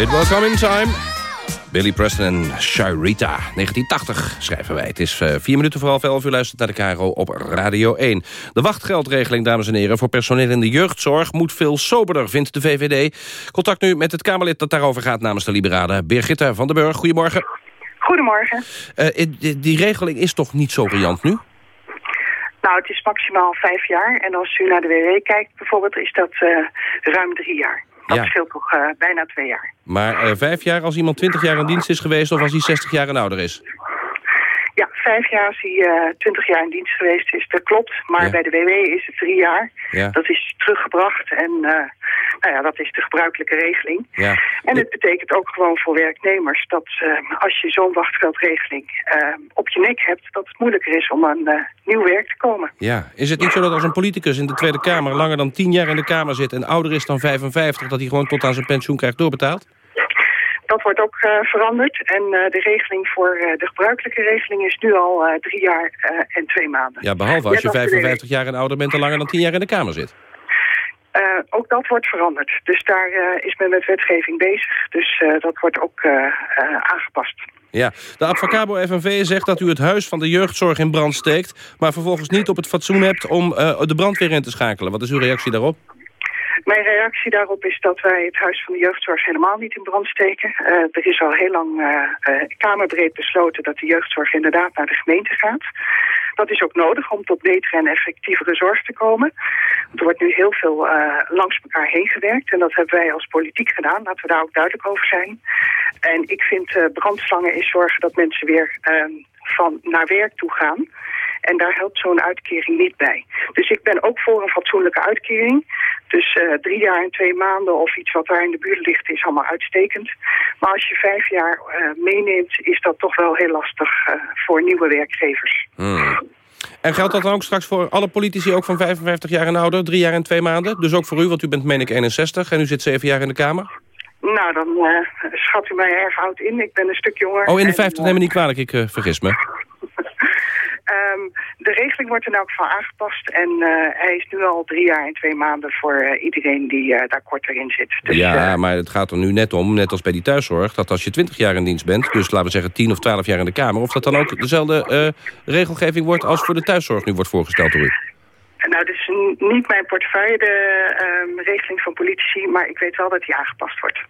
It will come in time.
Billy Preston en Shyrita, 1980 schrijven wij. Het is eh, vier minuten voor half elf. U luistert naar de KRO op Radio 1. De wachtgeldregeling, dames en heren, voor personeel in de jeugdzorg... moet veel soberder, vindt de VVD. Contact nu met het Kamerlid dat daarover gaat namens de Liberalen. Birgitta van den Burg, goedemorgen.
Goedemorgen.
Eh, die, regeling is toch niet zo riant nu?
Nou, het is maximaal vijf jaar. En als u naar de WW kijkt bijvoorbeeld, is dat eh, ruim drie jaar. Dat
Ja.
scheelt toch eh, bijna twee jaar.
Maar eh, vijf jaar als iemand 20 jaar in dienst is geweest... of als hij 60 jaar en ouder is?
Ja, vijf jaar als hij eh, twintig jaar in dienst geweest is, dat klopt. Maar
Ja.
bij de WW is het drie jaar.
Ja.
Dat is teruggebracht en eh, nou ja, dat is de gebruikelijke regeling.
Ja.
En het betekent ook gewoon voor werknemers dat eh, als je zo'n wachtgeldregeling op je nek hebt, dat het moeilijker is om aan nieuw werk te komen.
Ja, is het niet zo dat als een politicus in de Tweede Kamer... langer dan 10 jaar in de Kamer zit en ouder is dan 55... dat hij gewoon tot aan zijn pensioen krijgt doorbetaald?
Dat wordt ook eh, veranderd. En eh, de regeling voor eh, de gebruikelijke regeling is nu al drie jaar en twee maanden.
Ja, behalve als je
de
55 jaar en ouder bent... en langer dan 10 jaar in de Kamer zit.
Ook dat wordt veranderd. Dus daar is men met wetgeving bezig. Dus dat wordt ook aangepast.
Ja, de Advocabo FNV zegt dat u het huis van de jeugdzorg in brand steekt... maar vervolgens niet op het fatsoen hebt om de brandweer in te schakelen. Wat is uw reactie daarop?
Mijn reactie daarop is dat wij het Huis van de Jeugdzorg helemaal niet in brand steken. Eh, er is al heel lang eh, eh, kamerbreed besloten dat de jeugdzorg inderdaad naar de gemeente gaat. Dat is ook nodig om tot betere en effectievere zorg te komen. Er wordt nu heel veel langs elkaar heen gewerkt en dat hebben wij als politiek gedaan. Laten we daar ook duidelijk over zijn. En ik vind brandslangen is zorgen dat mensen weer eh, van naar werk toe gaan. En daar helpt zo'n uitkering niet bij. Dus ik ben ook voor een fatsoenlijke uitkering. Dus eh, drie jaar en twee maanden of iets wat daar in de buurt ligt is allemaal uitstekend. Maar als je vijf jaar eh, meeneemt is dat toch wel heel lastig eh, voor nieuwe werkgevers.
Hmm. En geldt dat dan ook straks voor alle politici, ook van 55 jaar en ouder... drie jaar en twee maanden? Dus ook voor u, want u bent meen ik 61 en u zit zeven jaar in de Kamer?
Nou, dan schat u mij erg oud in. Ik ben een stuk jonger.
Oh, in de
En,
50,
eh,
neem me niet kwalijk, ik vergis me.
Ehm, de regeling wordt in elk geval aangepast. En eh, hij is nu al drie jaar en twee maanden voor eh, iedereen die eh, daar korter in zit. Dus,
ja, maar het gaat er nu net om, net als bij die thuiszorg... dat als je 20 jaar in dienst bent, dus laten we zeggen 10 of 12 jaar in de Kamer... of dat dan ook dezelfde regelgeving wordt als voor de thuiszorg nu wordt voorgesteld door u.
Nou, dat is niet mijn portefeuille, de ehm, regeling van politici, maar ik weet wel dat die aangepast wordt.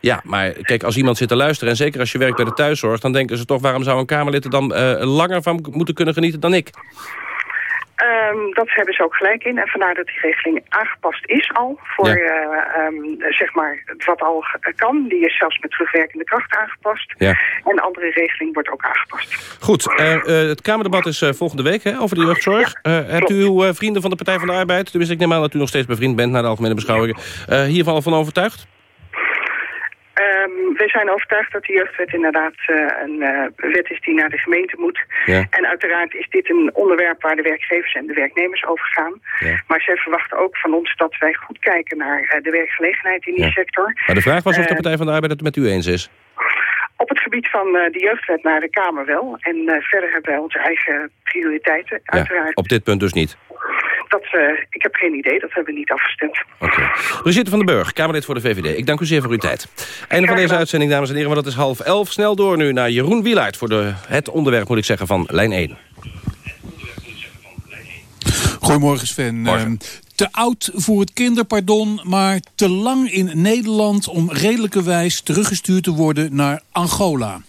Ja, maar kijk, als iemand zit te luisteren... en zeker als je werkt bij de thuiszorg... dan denken ze toch, waarom zou een Kamerlid er dan eh, langer van moeten kunnen genieten dan ik?
Ehm, dat hebben ze ook gelijk in. En vandaar dat die regeling aangepast is al. Voor
Ja.
eh, ehm, zeg maar wat al kan. Die is zelfs met terugwerkende kracht aangepast.
Ja.
En de andere regeling wordt ook aangepast.
Goed, eh, het Kamerdebat is volgende week hè, over de jeugdzorg. Hebt u uw vrienden van de Partij van de Arbeid... tenminste, ik neem aan dat u nog steeds bevriend bent... na de algemene beschouwingen... hiervan al van overtuigd?
We zijn overtuigd dat de jeugdwet inderdaad uh, een uh, wet is die naar de gemeente moet.
Ja.
En uiteraard is dit een onderwerp waar de werkgevers en de werknemers over gaan.
Ja.
Maar zij verwachten ook van ons dat wij goed kijken naar uh, de werkgelegenheid in die
Ja.
sector.
Maar de vraag was of de
Eh,
Partij van de Arbeid het met u eens is.
Op het gebied van de jeugdwet naar de Kamer wel. En verder hebben wij onze eigen prioriteiten,
Ja,
uiteraard.
op dit punt dus niet.
Dat, uh, ik heb geen idee, dat hebben we niet afgestemd.
Brigitte van den Burg, Kamerlid voor de VVD. Ik dank u zeer voor uw tijd. Einde van deze uitzending, dames en heren, want het is half elf. Snel door nu naar Jeroen Wielaert voor de, het onderwerp, moet ik zeggen, van lijn 1.
Goedemorgen Sven. Uh, te oud voor het kinderpardon, maar te lang in Nederland om redelijkerwijs teruggestuurd te worden naar Angola.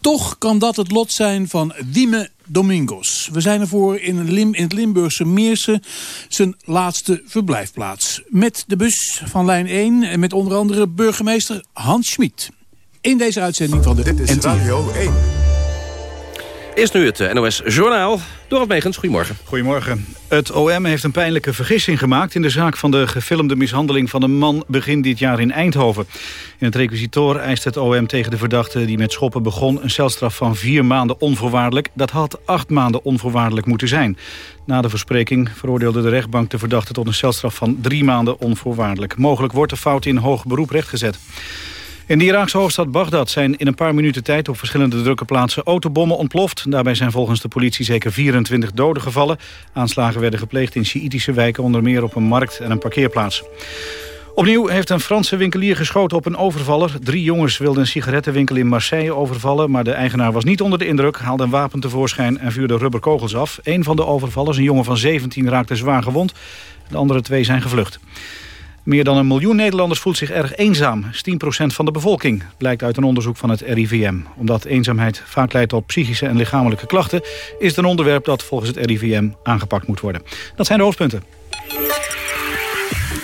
Toch kan dat het lot zijn van Wieme Domingos. We zijn ervoor in, Lim, in het Limburgse Meersen zijn laatste verblijfplaats. Met de bus van lijn 1 en met onder andere burgemeester Hans Schmid. In deze uitzending van de
Dit is Radio 1.
Eerst nu het NOS Journaal. Dorot Megens, goedemorgen.
Goedemorgen. Het OM heeft een pijnlijke vergissing gemaakt... in de zaak van de gefilmde mishandeling van een man begin dit jaar in Eindhoven. In het requisitor eist het OM tegen de verdachte die met schoppen begon... een celstraf van vier maanden onvoorwaardelijk. Dat had acht maanden onvoorwaardelijk moeten zijn. Na de verspreking veroordeelde de rechtbank de verdachte... tot een celstraf van drie maanden onvoorwaardelijk. Mogelijk wordt de fout in hoog beroep rechtgezet. In de Iraakse hoofdstad Bagdad zijn in een paar minuten tijd op verschillende drukke plaatsen autobommen ontploft. Daarbij zijn volgens de politie zeker 24 doden gevallen. Aanslagen werden gepleegd in Sjiitische wijken, onder meer op een markt en een parkeerplaats. Opnieuw heeft een Franse winkelier geschoten op een overvaller. Drie jongens wilden een sigarettenwinkel in Marseille overvallen... maar de eigenaar was niet onder de indruk, haalde een wapen tevoorschijn... en vuurde rubberkogels af. Een van de overvallers, een jongen van 17, raakte zwaar gewond. De andere twee zijn gevlucht. Meer dan een miljoen Nederlanders voelt zich erg eenzaam. 10% van de bevolking, blijkt uit een onderzoek van het RIVM. Omdat eenzaamheid vaak leidt tot psychische en lichamelijke klachten... is het een onderwerp dat volgens het RIVM aangepakt moet worden. Dat zijn de hoofdpunten.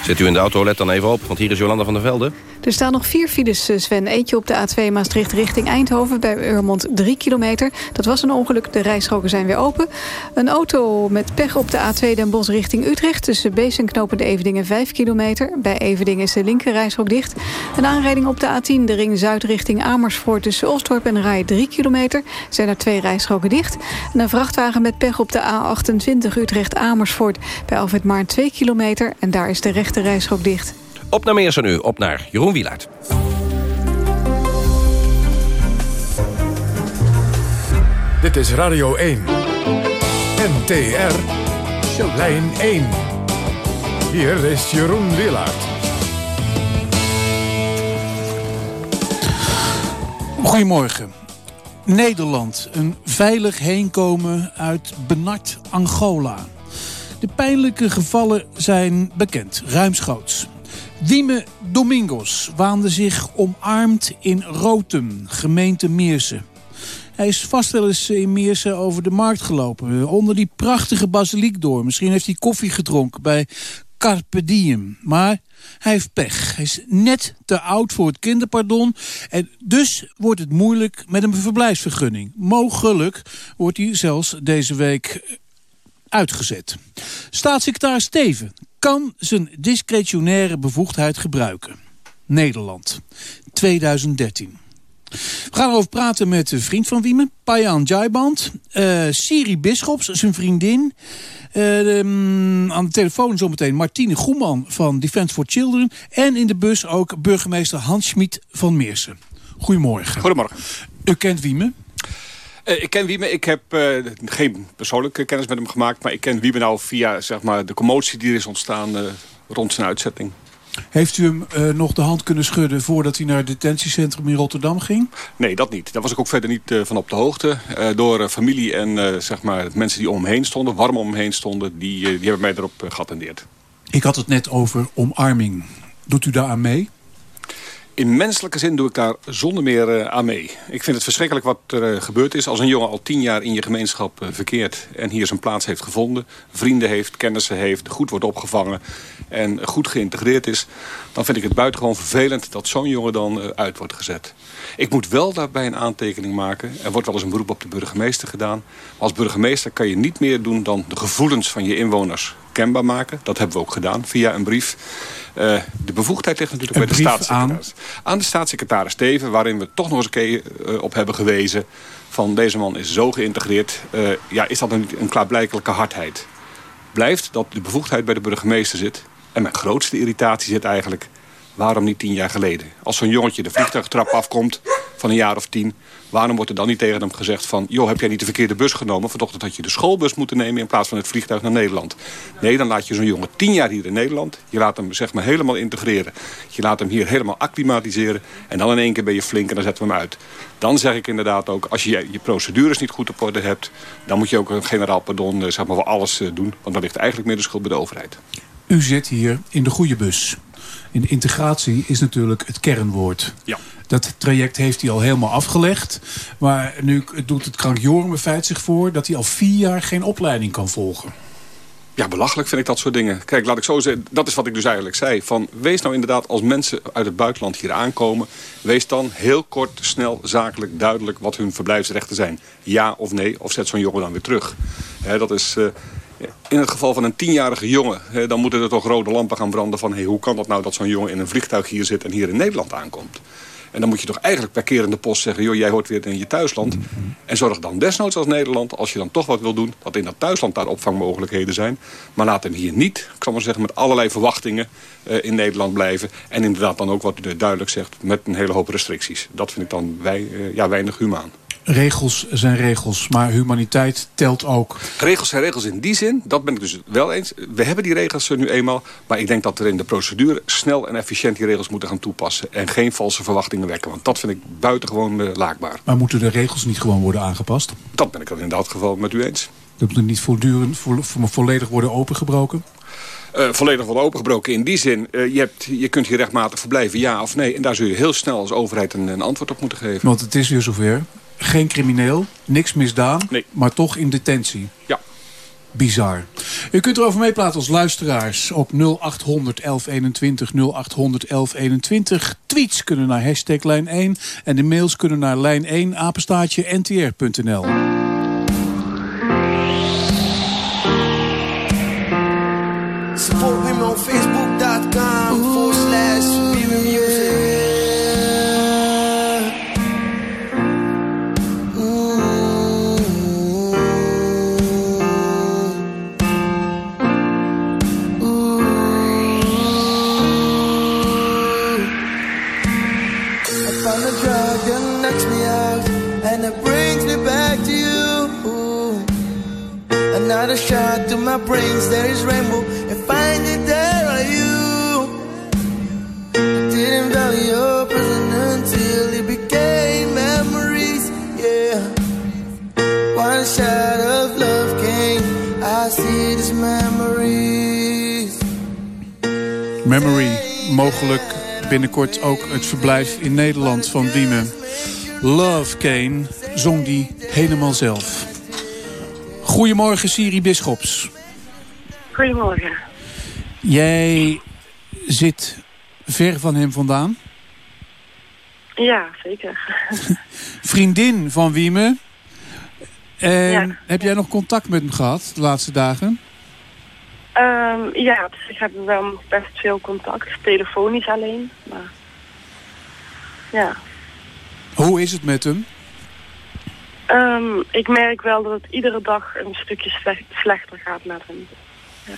Zit u in de auto, let dan even op, want hier is Jolanda van der Velde.
Er staan nog vier files, Sven. Eentje op de A2 Maastricht richting Eindhoven bij Urmond 3 kilometer. Dat was een ongeluk, de rijstroken zijn weer open. Een auto met pech op de A2 Den Bosch richting Utrecht... tussen Bees en Knopende Evedingen 5 kilometer. Bij Evedingen is de linker rijstrook dicht. Een aanrijding op de A10, de ring zuid richting Amersfoort... tussen Osdorp en Rai 3 kilometer. Zijn er twee rijstroken dicht. En een vrachtwagen met pech op de A28 Utrecht-Amersfoort... bij Alfred Maarn 2 kilometer. En daar is de rechter rijstrook dicht.
Op naar Meersen nu, op naar Jeroen Wielaert.
Dit is Radio 1. NTR. Lijn 1. Hier is Jeroen Wielaert.
Goedemorgen. Nederland, een veilig heenkomen uit benard Angola. De pijnlijke gevallen zijn bekend, ruimschoots. Wieme Domingos waande zich omarmd in Rotem, gemeente Meersen. Hij is vast wel eens in Meersen over de markt gelopen. Onder die prachtige basiliek door. Misschien heeft hij koffie gedronken bij Carpe Diem. Maar hij heeft pech. Hij is net te oud voor het kinderpardon. En dus wordt het moeilijk met een verblijfsvergunning. Mogelijk wordt hij zelfs deze week uitgezet. Staatssecretaris Steven kan zijn discretionaire bevoegdheid gebruiken. Nederland, 2013. We gaan erover praten met een vriend van Wiemen, Payan Jaiband. Uh, Siri Bisschops, zijn vriendin. Uh, um, aan de telefoon zometeen Martine Goeman van Defence for Children. En in de bus ook burgemeester Hans Schmid van Meersen. Goedemorgen.
Goedemorgen.
U kent Wiemen?
Uh, ik ken Wiebe. Ik heb uh, geen persoonlijke kennis met hem gemaakt. Maar ik ken Wiebe nou via zeg maar, de commotie die er is ontstaan uh, rond zijn uitzetting.
Heeft u hem uh, nog de hand kunnen schudden voordat hij naar het detentiecentrum in Rotterdam ging?
Nee, dat niet. Daar was ik ook verder niet uh, van op de hoogte. Uh, door familie en zeg maar, mensen die om hem heen stonden, warm om hem heen stonden, die, die hebben mij erop geattendeerd.
Ik had het net over omarming. Doet u daar aan mee?
In menselijke zin doe ik daar zonder meer uh, aan mee. Ik vind het verschrikkelijk wat er uh, gebeurd is. Als een jongen al tien jaar in je gemeenschap uh, verkeert... en hier zijn plaats heeft gevonden, vrienden heeft, kennissen heeft... goed wordt opgevangen en goed geïntegreerd is... dan vind ik het buitengewoon vervelend dat zo'n jongen dan uit wordt gezet. Ik moet wel daarbij een aantekening maken. Er wordt wel eens een beroep op de burgemeester gedaan. Maar als burgemeester kan je niet meer doen dan de gevoelens van je inwoners kenbaar maken. Dat hebben we ook gedaan via een brief. Uh, de bevoegdheid ligt natuurlijk
een
bij de staatssecretaris. Aan? aan? de staatssecretaris Steven, waarin we toch nog eens een keer uh, op hebben gewezen... van deze man is zo geïntegreerd. Uh, ja, is dat een, een klaarblijkelijke hardheid? Blijft dat de bevoegdheid bij de burgemeester zit. En mijn grootste irritatie zit eigenlijk... waarom niet tien jaar geleden? Als zo'n jongetje de vliegtuigtrap afkomt van een jaar of tien... Waarom wordt er dan niet tegen hem gezegd van... joh, heb jij niet de verkeerde bus genomen? Vanochtend had je de schoolbus moeten nemen in plaats van het vliegtuig naar Nederland. Nee, dan laat je zo'n jongen tien jaar hier in Nederland. Je laat hem zeg maar helemaal integreren. Je laat hem hier helemaal acclimatiseren. En dan in één keer ben je flink en dan zetten we hem uit. Dan zeg ik inderdaad ook, als je je procedures niet goed op orde hebt... dan moet je ook een generaal pardon eh, zeg maar, voor alles eh, doen. Want dan ligt eigenlijk meer de schuld bij de overheid.
U zit hier in de goede bus. In integratie is natuurlijk het kernwoord.
Ja.
Dat traject heeft hij al helemaal afgelegd. Maar nu doet het krankjorenbeveit zich voor... dat hij al vier jaar geen opleiding kan volgen.
Ja, belachelijk vind ik dat soort dingen. Kijk, laat ik zo zeggen, dat is wat ik dus eigenlijk zei. Van, wees nou inderdaad, als mensen uit het buitenland hier aankomen... wees dan heel kort, snel, zakelijk, duidelijk... wat hun verblijfsrechten zijn. Ja of nee, of zet zo'n jongen dan weer terug. dat is... Uh, in het geval van een tienjarige jongen, dan moeten er toch rode lampen gaan branden van... Hey, hoe kan dat nou dat zo'n jongen in een vliegtuig hier zit en hier in Nederland aankomt? En dan moet je toch eigenlijk per keer in de post zeggen... joh, jij hoort weer in je thuisland. En zorg dan desnoods als Nederland, als je dan toch wat wil doen... dat in dat thuisland daar opvangmogelijkheden zijn. Maar laat hem hier niet, ik zal maar zeggen... met allerlei verwachtingen uh, in Nederland blijven. En inderdaad dan ook, wat u duidelijk zegt... met een hele hoop restricties. Dat vind ik dan wij, uh, ja, weinig humaan
regels zijn regels, maar humaniteit telt ook.
Regels zijn regels in die zin, dat ben ik dus wel eens. We hebben die regels nu eenmaal, maar ik denk dat er in de procedure snel en efficiënt die regels moeten gaan toepassen. En geen valse verwachtingen wekken, want dat vind ik buitengewoon uh, laakbaar.
Maar moeten de regels niet gewoon worden aangepast?
Dat ben ik dan in dat geval met u eens.
Dat moet niet voortdurend, vo volledig worden opengebroken?
Uh, volledig worden opengebroken. In die zin, uh, je, hebt, je kunt hier rechtmatig verblijven, ja of nee. En daar zul je heel snel als overheid een, een antwoord op moeten geven.
Want het is weer zover geen crimineel, niks misdaan, maar toch in detentie.
Ja.
Bizar. U kunt erover meepraten als luisteraars op 0800 1121 0800 1121. Tweets kunnen naar hashtag lijn 1 en de mails kunnen naar lijn 1 apenstaatje ntr.nl. Not a shot to my brains, there is rainbow, and find it there are you. I didn't value your presence until it became memories, yeah. One shot of love came, I see these memories. Memory, mogelijk binnenkort ook het verblijf in Nederland van Wieme. Love Kane zong die helemaal zelf. Goedemorgen, Siri Bischops.
Goedemorgen.
Jij zit ver van hem vandaan?
Ja, zeker.
Vriendin van Wieme. En heb jij nog contact met hem gehad de laatste dagen?
Um, ja, dus ik heb wel best veel contact. Telefonisch alleen. Maar ja.
Hoe is het met hem?
Um, ik merk wel dat het iedere dag een stukje slechter gaat met hem. Ja.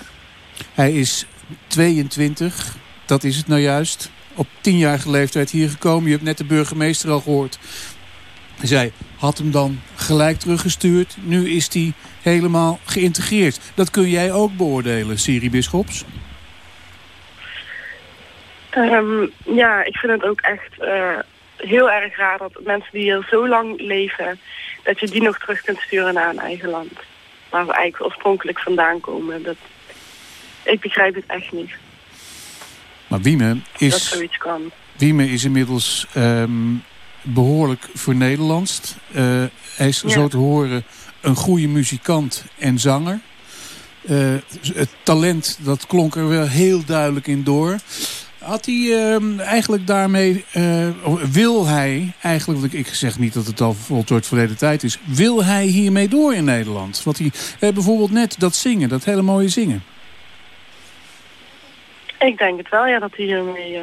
Hij is 22, dat is het nou juist. Op tienjarige leeftijd hier gekomen. Je hebt net de burgemeester al gehoord. Zij had hem dan gelijk teruggestuurd. Nu is hij helemaal geïntegreerd. Dat kun jij ook beoordelen, Siri Bischops?
Um, ja, ik vind het ook echt uh, heel erg raar dat mensen die hier zo lang leven dat je die nog terug kunt sturen naar een eigen land. Waar we eigenlijk oorspronkelijk vandaan komen. Dat, ik begrijp het echt niet.
Maar Wieme is,
dat zoiets kan.
Wieme is inmiddels um, behoorlijk voor Nederlands. Uh, hij is zo te horen een goede muzikant en zanger. Uh, het talent, dat klonk er wel heel duidelijk in door. Had hij uh, eigenlijk daarmee, uh, wil hij eigenlijk, want ik zeg niet dat het al voltooid verleden tijd is, wil hij hiermee door in Nederland? Want hij, uh, bijvoorbeeld net dat zingen, dat hele mooie zingen.
Ik denk het wel, ja, dat hij hiermee uh,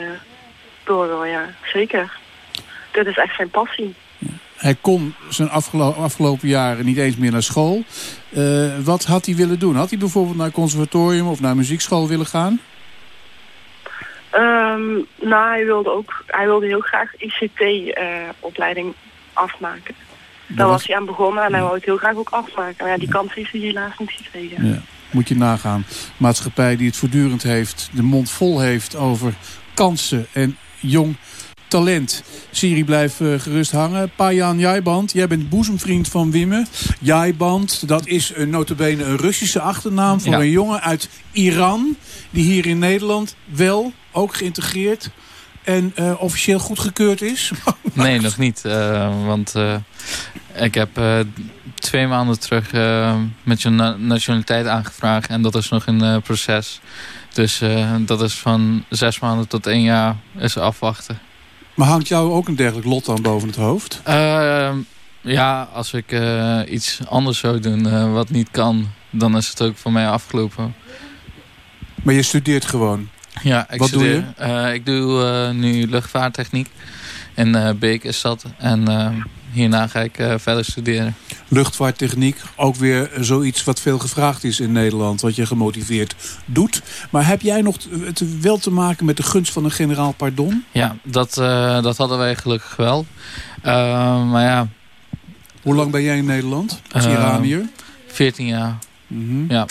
door wil, ja. Zeker. Dit is echt zijn passie.
Hij kon zijn afgelopen jaren niet eens meer naar school. Wat had hij willen doen? Had hij bijvoorbeeld naar conservatorium of naar muziekschool willen gaan?
Um, nou, hij wilde ook hij wilde heel graag ICT-opleiding uh, afmaken. Daar was... was hij aan begonnen en hij wou het heel graag ook afmaken. Maar ja, die kans is hij helaas niet gekregen.
Ja. Moet je nagaan. Maatschappij die het voortdurend heeft, de mond vol heeft over kansen en jong talent. Siri, blijf uh, gerust hangen. Pajan Jajband, jij bent boezemvriend van Wimme. Jajband, dat is een notabene een Russische achternaam voor een jongen uit Iran... die hier in Nederland wel, ook geïntegreerd en uh, officieel goedgekeurd is?
nee, nog niet. Uh, want ik heb twee maanden terug met je na nationaliteit aangevraagd. En dat is nog een proces. Dus dat is van zes maanden tot één jaar is afwachten.
Maar hangt jou ook een dergelijk lot aan boven het hoofd?
Uh, ja, als ik iets anders zou doen wat niet kan, dan is het ook voor mij afgelopen.
Maar je studeert gewoon?
Ja, ik
wat
studeer.
doe je?
ik doe nu luchtvaarttechniek. In Beek is dat. En hierna ga ik verder studeren.
Luchtvaarttechniek, ook weer zoiets wat veel gevraagd is in Nederland. Wat je gemotiveerd doet. Maar heb jij nog het wel te maken met de gunst van een generaal pardon?
Ja, dat, dat hadden wij gelukkig wel. Maar ja...
Hoe lang ben jij in Nederland als Iranier?
14 jaar.
Mm -hmm.
Ja.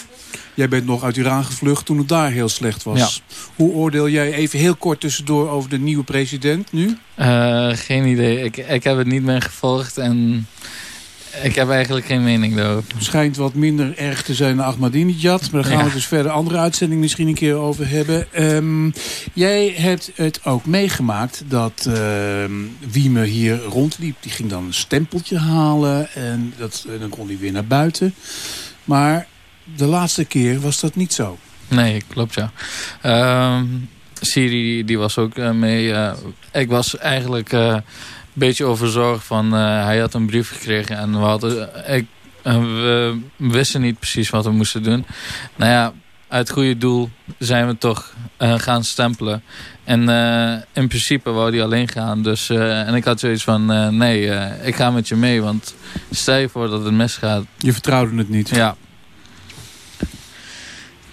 Jij bent nog uit Iran gevlucht toen het daar heel slecht was.
Ja.
Hoe oordeel jij even heel kort tussendoor over de nieuwe president nu?
Uh, geen idee. Ik, ik heb het niet meer gevolgd en ik heb eigenlijk geen mening daarover.
Schijnt wat minder erg te zijn dan Ahmadinejad. Maar daar gaan
Ja.
we dus verder andere uitzending misschien een keer over hebben. Ehm, jij hebt het ook meegemaakt dat ehm Wieme hier rondliep. Die ging dan een stempeltje halen en, dat, en dan kon hij weer naar buiten. Maar de laatste keer was dat niet zo.
Nee, klopt ja. Ehm Siri die was ook eh, mee. eh, ik was eigenlijk eh, een beetje overzorgd van... hij had een brief gekregen en we, hadden, ik, we wisten niet precies wat we moesten doen. Nou ja, uit goede doel zijn we toch gaan stempelen. En in principe wou hij alleen gaan. Dus, en ik had zoiets van, nee, ik ga met je mee. Want stel je voor dat het misgaat.
Je vertrouwde het niet?
Ja.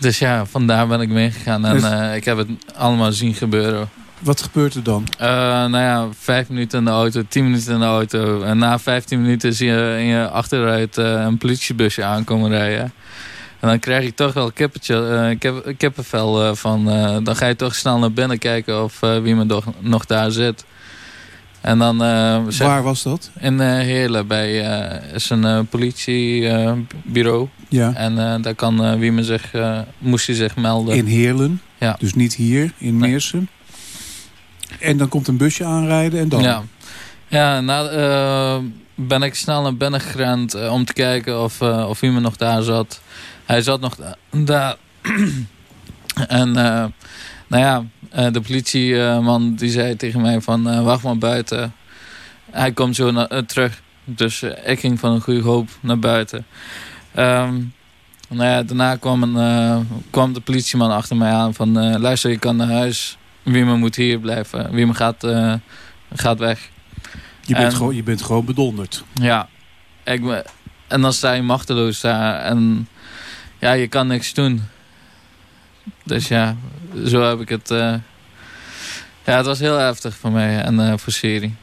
Dus ja, vandaar ben ik meegegaan. En
Dus-
eh, ik heb het allemaal zien gebeuren.
Wat gebeurt er dan?
Eh, nou ja, vijf minuten in de auto, tien minuten in de auto. En na vijftien minuten zie je in je achteruit eh, een politiebusje aankomen rijden. En dan krijg je toch wel kippetje, kip, kippenvel van... dan ga je toch snel naar binnen kijken of wie me nog, nog daar zit. En dan, eh,
Waar was dat?
In eh Heerlen, bij eh, is een eh, politiebureau.
Ja.
En eh, daar kan eh, wie me zich, eh, moest hij zich melden.
In Heerlen?
Ja.
Dus niet hier, in Meersen? En dan komt een busje aanrijden en dan?
Ja, ja na, eh, ben ik snel naar binnen gerend eh, om te kijken of, eh, of iemand nog daar zat. Hij zat nog da- daar. en eh, nou ja, eh, de politieman die zei tegen mij van eh, wacht maar buiten. Hij komt zo eh, terug. Dus ik ging van een goede hoop naar buiten. Ehm, nou ja, daarna kwam, een, kwam de politieman achter mij aan van luister je kan naar huis. Wiemen moet hier blijven. Wiemen gaat, eh, gaat weg.
Je bent,
En-
gewoon, je bent gewoon bedonderd.
Ja. Ik, en dan sta je machteloos daar. En ja, je kan niks doen. Dus ja, zo heb ik het... eh, ja, het was heel heftig voor mij en eh, voor Siri.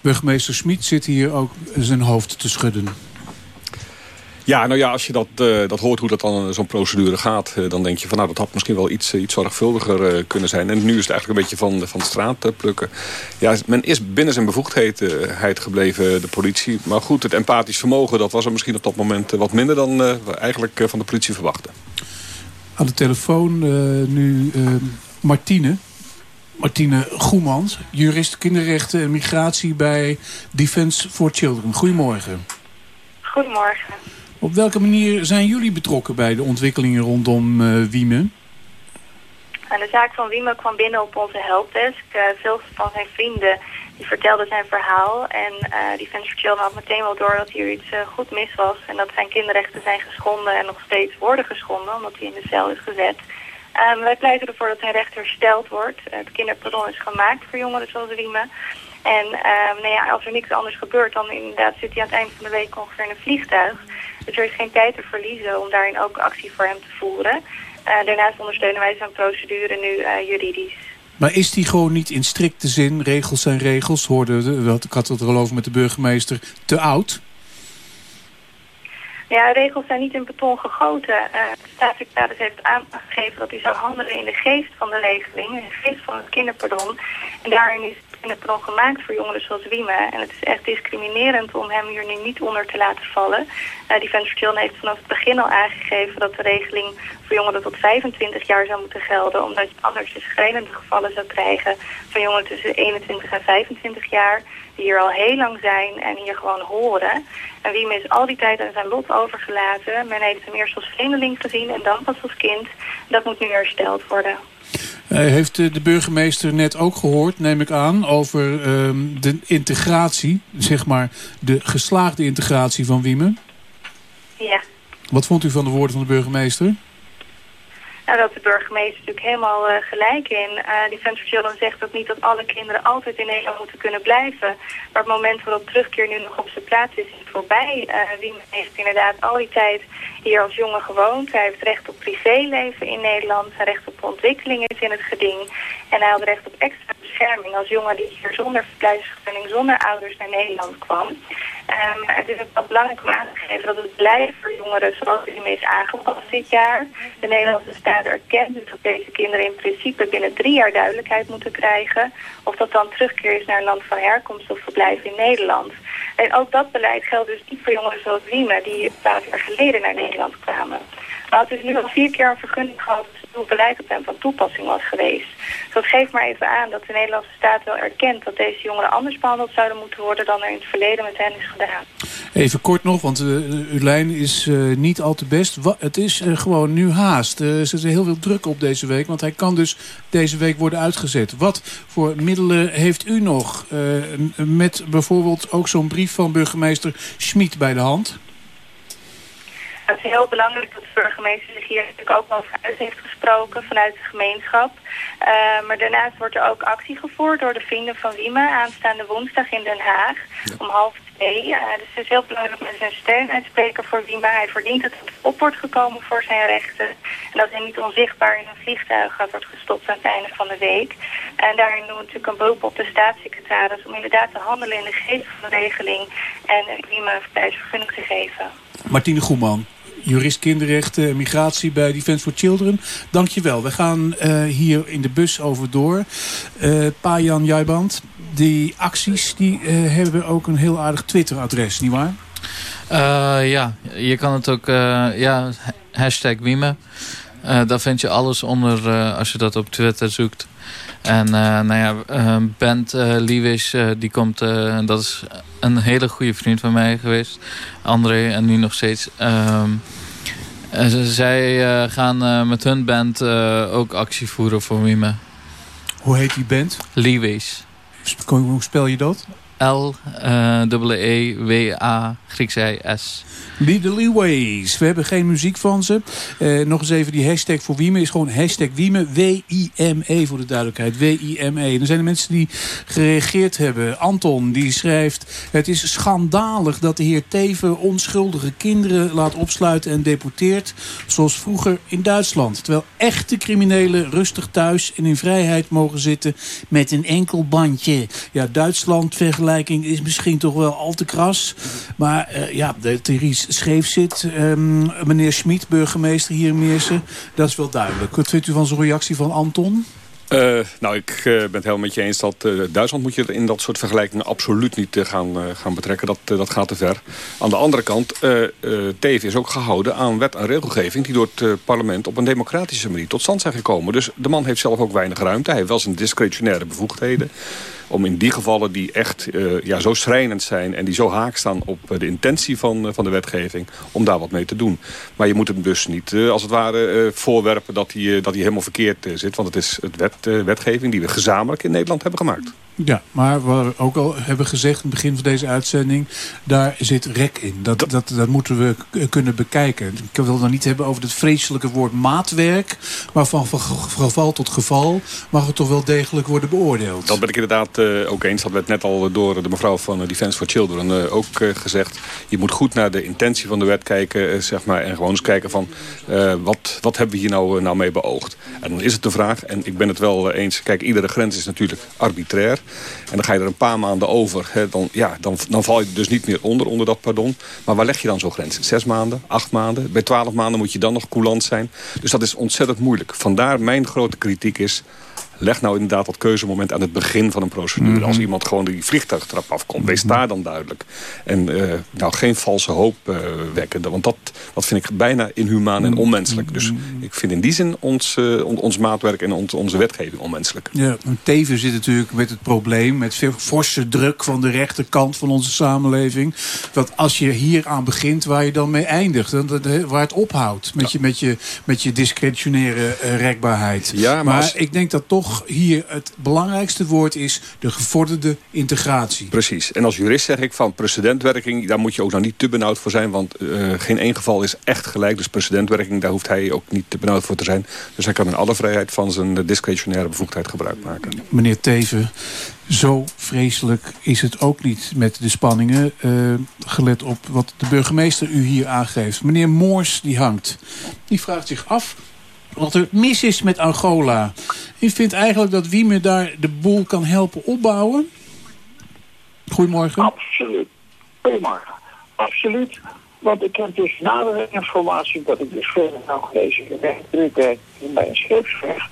Burgemeester Smit zit hier ook zijn hoofd te schudden.
Ja, nou ja, als je dat, eh, dat hoort hoe dat dan zo'n procedure gaat... eh, dan denk je van nou, dat had misschien wel iets, iets zorgvuldiger eh, kunnen zijn. En nu is het eigenlijk een beetje van, van de straat plukken. Ja, men is binnen zijn bevoegdheid gebleven, de politie. Maar goed, het empathisch vermogen, dat was er misschien op dat moment wat minder... dan eh, we eigenlijk van de politie verwachten.
Aan de telefoon eh, nu eh, Martine. Martine Goemans, jurist kinderrechten en migratie bij Defence for Children. Goedemorgen.
Goedemorgen.
Op welke manier zijn jullie betrokken bij de ontwikkelingen rondom eh Wieme?
En de zaak van Wieme kwam binnen op onze helpdesk. Eh, veel van zijn vrienden die vertelden zijn verhaal. En eh Defense for Children had meteen wel door dat hier iets eh, goed mis was. En dat zijn kinderrechten zijn geschonden en nog steeds worden geschonden. Omdat hij in de cel is gezet. Um, wij pleiten ervoor dat zijn recht hersteld wordt. het kinderpardon is gemaakt voor jongeren zoals Riemen. En um, ja, als er niks anders gebeurt, dan inderdaad zit hij aan het eind van de week ongeveer in een vliegtuig. Dus er is geen tijd te verliezen om daarin ook actie voor hem te voeren. Uh, daarnaast ondersteunen wij zijn procedure nu uh, juridisch.
Maar is die gewoon niet in strikte zin, regels zijn regels, hoorde, wat, ik had het er al over met de burgemeester, te oud?
Ja, regels zijn niet in beton gegoten. Uh, de staatssecretaris heeft aangegeven dat hij zou handelen in de geest van de regeling, in de geest van het kinderpardon. En daarin is het gemaakt voor jongeren zoals Wieme. En het is echt discriminerend om hem hier nu niet onder te laten vallen. Uh, Defense for Children heeft vanaf het begin al aangegeven dat de regeling voor jongeren tot 25 jaar zou moeten gelden. Omdat je anders dus schrijnende gevallen zou krijgen van jongeren tussen 21 en 25 jaar. Die hier al heel lang zijn en hier gewoon horen. En Wieme is al die tijd aan zijn lot overgelaten. Men heeft hem eerst als vreemdeling gezien en dan pas als kind. Dat moet nu hersteld worden.
Heeft de burgemeester net ook gehoord, neem ik aan, over um, de integratie, zeg maar de geslaagde integratie van Wiemen.
Ja.
Wat vond u van de woorden van de burgemeester?
Nou, dat de burgemeester natuurlijk helemaal uh, gelijk in. Uh, Defense for Children zegt ook niet dat alle kinderen altijd in Nederland moeten kunnen blijven. Maar het moment waarop terugkeer nu nog op zijn plaats is, is voorbij. Uh, Wiemen heeft inderdaad al die tijd hier als jongen gewoond. Hij heeft recht op privéleven in Nederland. Zijn recht op ontwikkeling is in het geding. En hij had recht op extra bescherming als jongen die hier zonder verblijfsvergunning, zonder ouders naar Nederland kwam. Um, het is ook wel belangrijk om aan te geven dat het beleid voor jongeren zoals het is aangepast dit jaar. De Nederlandse staat erkent dus dat deze kinderen in principe binnen drie jaar duidelijkheid moeten krijgen. Of dat dan terugkeer is naar een land van herkomst of verblijf in Nederland. En ook dat beleid geldt dus niet voor jongeren zoals Riemen die een paar jaar geleden naar Nederland kwamen. Maar het is nu al vier keer een vergunning gehad het beleid op hem van toepassing was geweest. Dus dat geeft maar even aan dat de Nederlandse staat wel erkent dat deze jongeren anders behandeld zouden moeten worden dan er in het verleden met hen is gedaan.
Even kort nog, want uh, uw lijn is uh, niet al te best. Het is uh, gewoon nu haast. er zit heel veel druk op deze week, want hij kan dus deze week worden uitgezet. Wat voor middelen heeft u nog met bijvoorbeeld ook zo'n brief van burgemeester Schmid bij de hand?
Het is heel belangrijk dat de burgemeester zich hier natuurlijk ook wel uit heeft gesproken vanuit de gemeenschap. Uh, maar daarnaast wordt er ook actie gevoerd door de vrienden van Wieme aanstaande woensdag in Den Haag om half twee. Uh, dus het is heel belangrijk dat zijn steun uitspreken voor Wieme. Hij verdient dat het op wordt gekomen voor zijn rechten. En dat hij niet onzichtbaar in een vliegtuig wordt gestopt aan het einde van de week. En daarin doen we natuurlijk een beroep op de staatssecretaris om inderdaad te handelen in de geest van de regeling en Wieme een verblijfsvergunning te geven.
Martine Goeman jurist kinderrechten en migratie bij Defence for Children. Dankjewel. We gaan uh, hier in de bus over door. Uh, Pajan Jijband, die acties die, uh, hebben ook een heel aardig Twitter-adres, nietwaar?
ja, je kan het ook, ja, hashtag Wieme. daar vind je alles onder als je dat op Twitter zoekt. En nou ja, Bent uh, die komt, dat is een hele goede vriend van mij geweest. André en nu nog steeds. Ehm, zij uh, gaan uh, met hun band uh, ook actie voeren voor Mime.
Hoe heet die band?
Leeways.
Hoe spel je dat?
L-E-W-A, Grieks I-S.
Lead Leeways. We hebben geen muziek van ze. Uh, nog eens even die hashtag voor Wieme is gewoon hashtag Wieme. W-I-M-E voor de duidelijkheid. W-I-M-E. Er zijn de mensen die gereageerd hebben. Anton die schrijft... Het is schandalig dat de heer Teven onschuldige kinderen laat opsluiten en deporteert. Zoals vroeger in Duitsland. Terwijl echte criminelen rustig thuis en in vrijheid mogen zitten met een enkel bandje. Ja, Duitsland vergelijking is misschien toch wel al te kras. Maar uh, ja, de theorie scheef zit. Um, meneer Schmid, burgemeester hier in Meersen. Dat is wel duidelijk. Wat vindt u van zo'n reactie van Anton?
Uh, nou, ik uh, ben het helemaal met je eens dat uh, Duitsland moet je in dat soort vergelijkingen absoluut niet gaan, gaan betrekken. Dat, dat gaat te ver. Aan de andere kant, Teven is ook gehouden aan wet en regelgeving die door het parlement op een democratische manier tot stand zijn gekomen. Dus de man heeft zelf ook weinig ruimte. Hij heeft wel zijn discretionaire bevoegdheden om in die gevallen die echt uh, ja, zo schrijnend zijn... en die zo haak staan op de intentie van, uh, van de wetgeving... om daar wat mee te doen. Maar je moet hem dus niet, als het ware, voorwerpen dat hij, dat helemaal verkeerd zit. Want het is het wet, wetgeving die we gezamenlijk in Nederland hebben gemaakt.
Ja, maar we ook al hebben gezegd in het begin van deze uitzending... daar zit rek in. Dat, dat, dat moeten we kunnen bekijken. Ik wil het dan niet hebben over het vreselijke woord maatwerk... maar van, van geval tot geval mag het toch wel degelijk worden beoordeeld.
Dat ben ik inderdaad uh, ook eens. Dat werd net al door de mevrouw van Defense for Children uh, ook uh, gezegd. Je moet goed naar de intentie van de wet kijken... zeg maar, en gewoon eens kijken van wat, wat hebben we hier nou, nou mee beoogd. En dan is het de vraag, en ik ben het wel eens... kijk, iedere grens is natuurlijk arbitrair... En dan ga je er een paar maanden over. Hè, dan, ja, dan, dan val je dus niet meer onder, onder dat pardon. Maar waar leg je dan zo'n grens? Zes maanden? Acht maanden? Bij twaalf maanden moet je dan nog coulant zijn. Dus dat is ontzettend moeilijk. Vandaar mijn grote kritiek is leg nou inderdaad dat keuzemoment aan het begin van een procedure.
Mhm.
Als iemand gewoon die vliegtuigtrap afkomt, wees daar dan duidelijk. En uh, nou, geen valse hoop uh, wekken. Want dat, dat vind ik bijna inhumaan en onmenselijk. Dus ik vind in die zin ons, uh, ons maatwerk en onze wetgeving onmenselijk.
Ja, Teven zit natuurlijk met het probleem... met veel forse druk van de rechterkant van onze samenleving... dat als je hier aan begint, waar je dan mee eindigt. Waar het ophoudt met, je, met, je, met je discretionaire rekbaarheid.
Ja, maar,
maar
als...
ik denk dat toch hier het belangrijkste woord is de gevorderde integratie.
Precies. En als jurist zeg ik van precedentwerking... daar moet je ook nog niet te benauwd voor zijn. Want uh, geen één geval is echt gelijk. Dus precedentwerking, daar hoeft hij ook niet te benauwd voor te zijn. Dus hij kan in alle vrijheid van zijn discretionaire bevoegdheid gebruik maken.
Meneer Teven, zo vreselijk is het ook niet met de spanningen. Uh, gelet op wat de burgemeester u hier aangeeft. Meneer Moors, die hangt. Die vraagt zich af wat er mis is met Angola. U vindt eigenlijk dat Wiemer daar de boel kan helpen opbouwen? Goedemorgen.
Absoluut. Goedemorgen. Absoluut. Want ik heb dus nadere informatie dat ik dus verder nou gelezen heb. Bij een scheepsweg.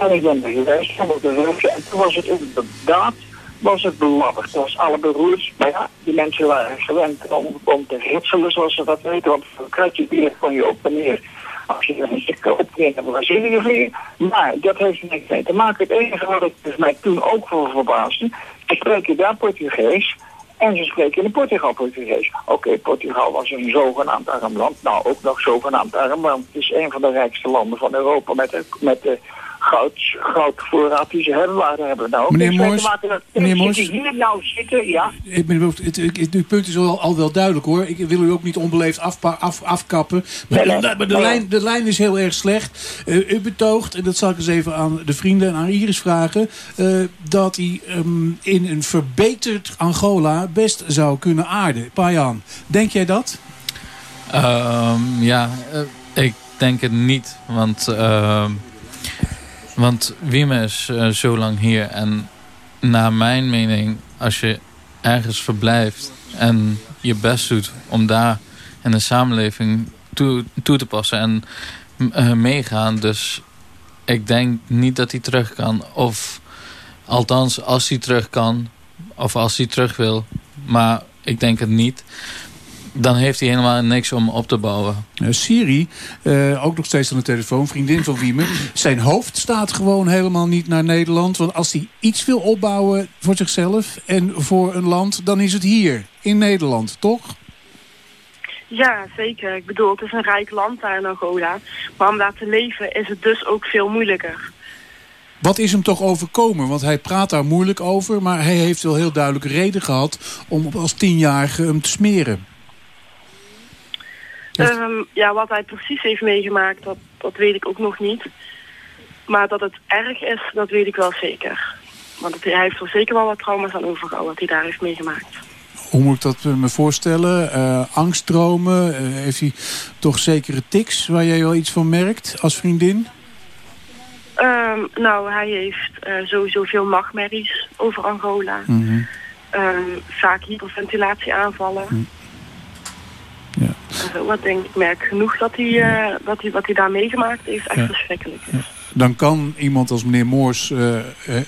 En ik ben er geweest van op de rug. En toen was het inderdaad was het belabberd. Het was alle beroerd. Maar ja, die mensen waren gewend om, te ritselen zoals ze dat weten. Want een kratje bier kon je op en neer als je een stuk opneemt naar Brazilië vliegen. Maar dat heeft er niks mee te maken. Het enige wat ik dus mij toen ook voor verbaasde, ze spreken daar Portugees en ze spreken in Portugal Portugees. Oké, Portugal was een zogenaamd arm land. Nou, ook nog zogenaamd arm, want het is een van de rijkste landen van Europa met de, met de goud, goudvoorraad die ze hebben. Waar hebben nou
meneer Moors, meneer
Moors, hier nou zitten, ja.
Ik ben, het, het, het, uw punt is al, al wel duidelijk hoor. Ik wil u ook niet onbeleefd afpa, af, afkappen. Maar, nee, nee, de, de, lijn, de lijn is heel erg slecht. Uh, u betoogt, en dat zal ik eens even aan de vrienden en aan Iris vragen... Uh, dat hij um, in een verbeterd Angola best zou kunnen aarden. Pajan, denk jij dat?
Um, ja, uh, ik denk het niet. Want... Want Wiemen is uh, zo lang hier. En naar mijn mening, als je ergens verblijft en je best doet om daar in de samenleving toe, toe te passen en uh, meegaan. Dus ik denk niet dat hij terug kan. Of althans, als hij terug kan, of als hij terug wil. Maar ik denk het niet dan heeft hij helemaal niks om op te bouwen.
Uh, Siri, uh, ook nog steeds aan de telefoon, vriendin van Wiemen. Zijn hoofd staat gewoon helemaal niet naar Nederland. Want als hij iets wil opbouwen voor zichzelf en voor een land... dan is het hier, in Nederland, toch?
Ja, zeker. Ik bedoel, het is een rijk land daar in Angola. Maar om daar te leven is het dus ook veel moeilijker.
Wat is hem toch overkomen? Want hij praat daar moeilijk over... maar hij heeft wel heel duidelijk reden gehad om als tienjarige hem te smeren.
Um, ja, wat hij precies heeft meegemaakt, dat, dat weet ik ook nog niet. Maar dat het erg is, dat weet ik wel zeker. Want hij heeft er zeker wel wat trauma's aan overgehouden, wat hij daar heeft meegemaakt.
Hoe moet ik dat me voorstellen? Uh, angststromen? Uh, heeft hij toch zekere tics waar jij wel iets van merkt als vriendin?
Um, nou, hij heeft uh, sowieso veel nachtmerries over Angola. Mm -hmm. um, vaak hyperventilatieaanvallen. Mm.
Ja.
Zo, wat denk ik merk genoeg dat hij, uh, dat hij wat hij daar meegemaakt heeft echt ja. verschrikkelijk is.
Dan kan iemand als meneer Moors uh,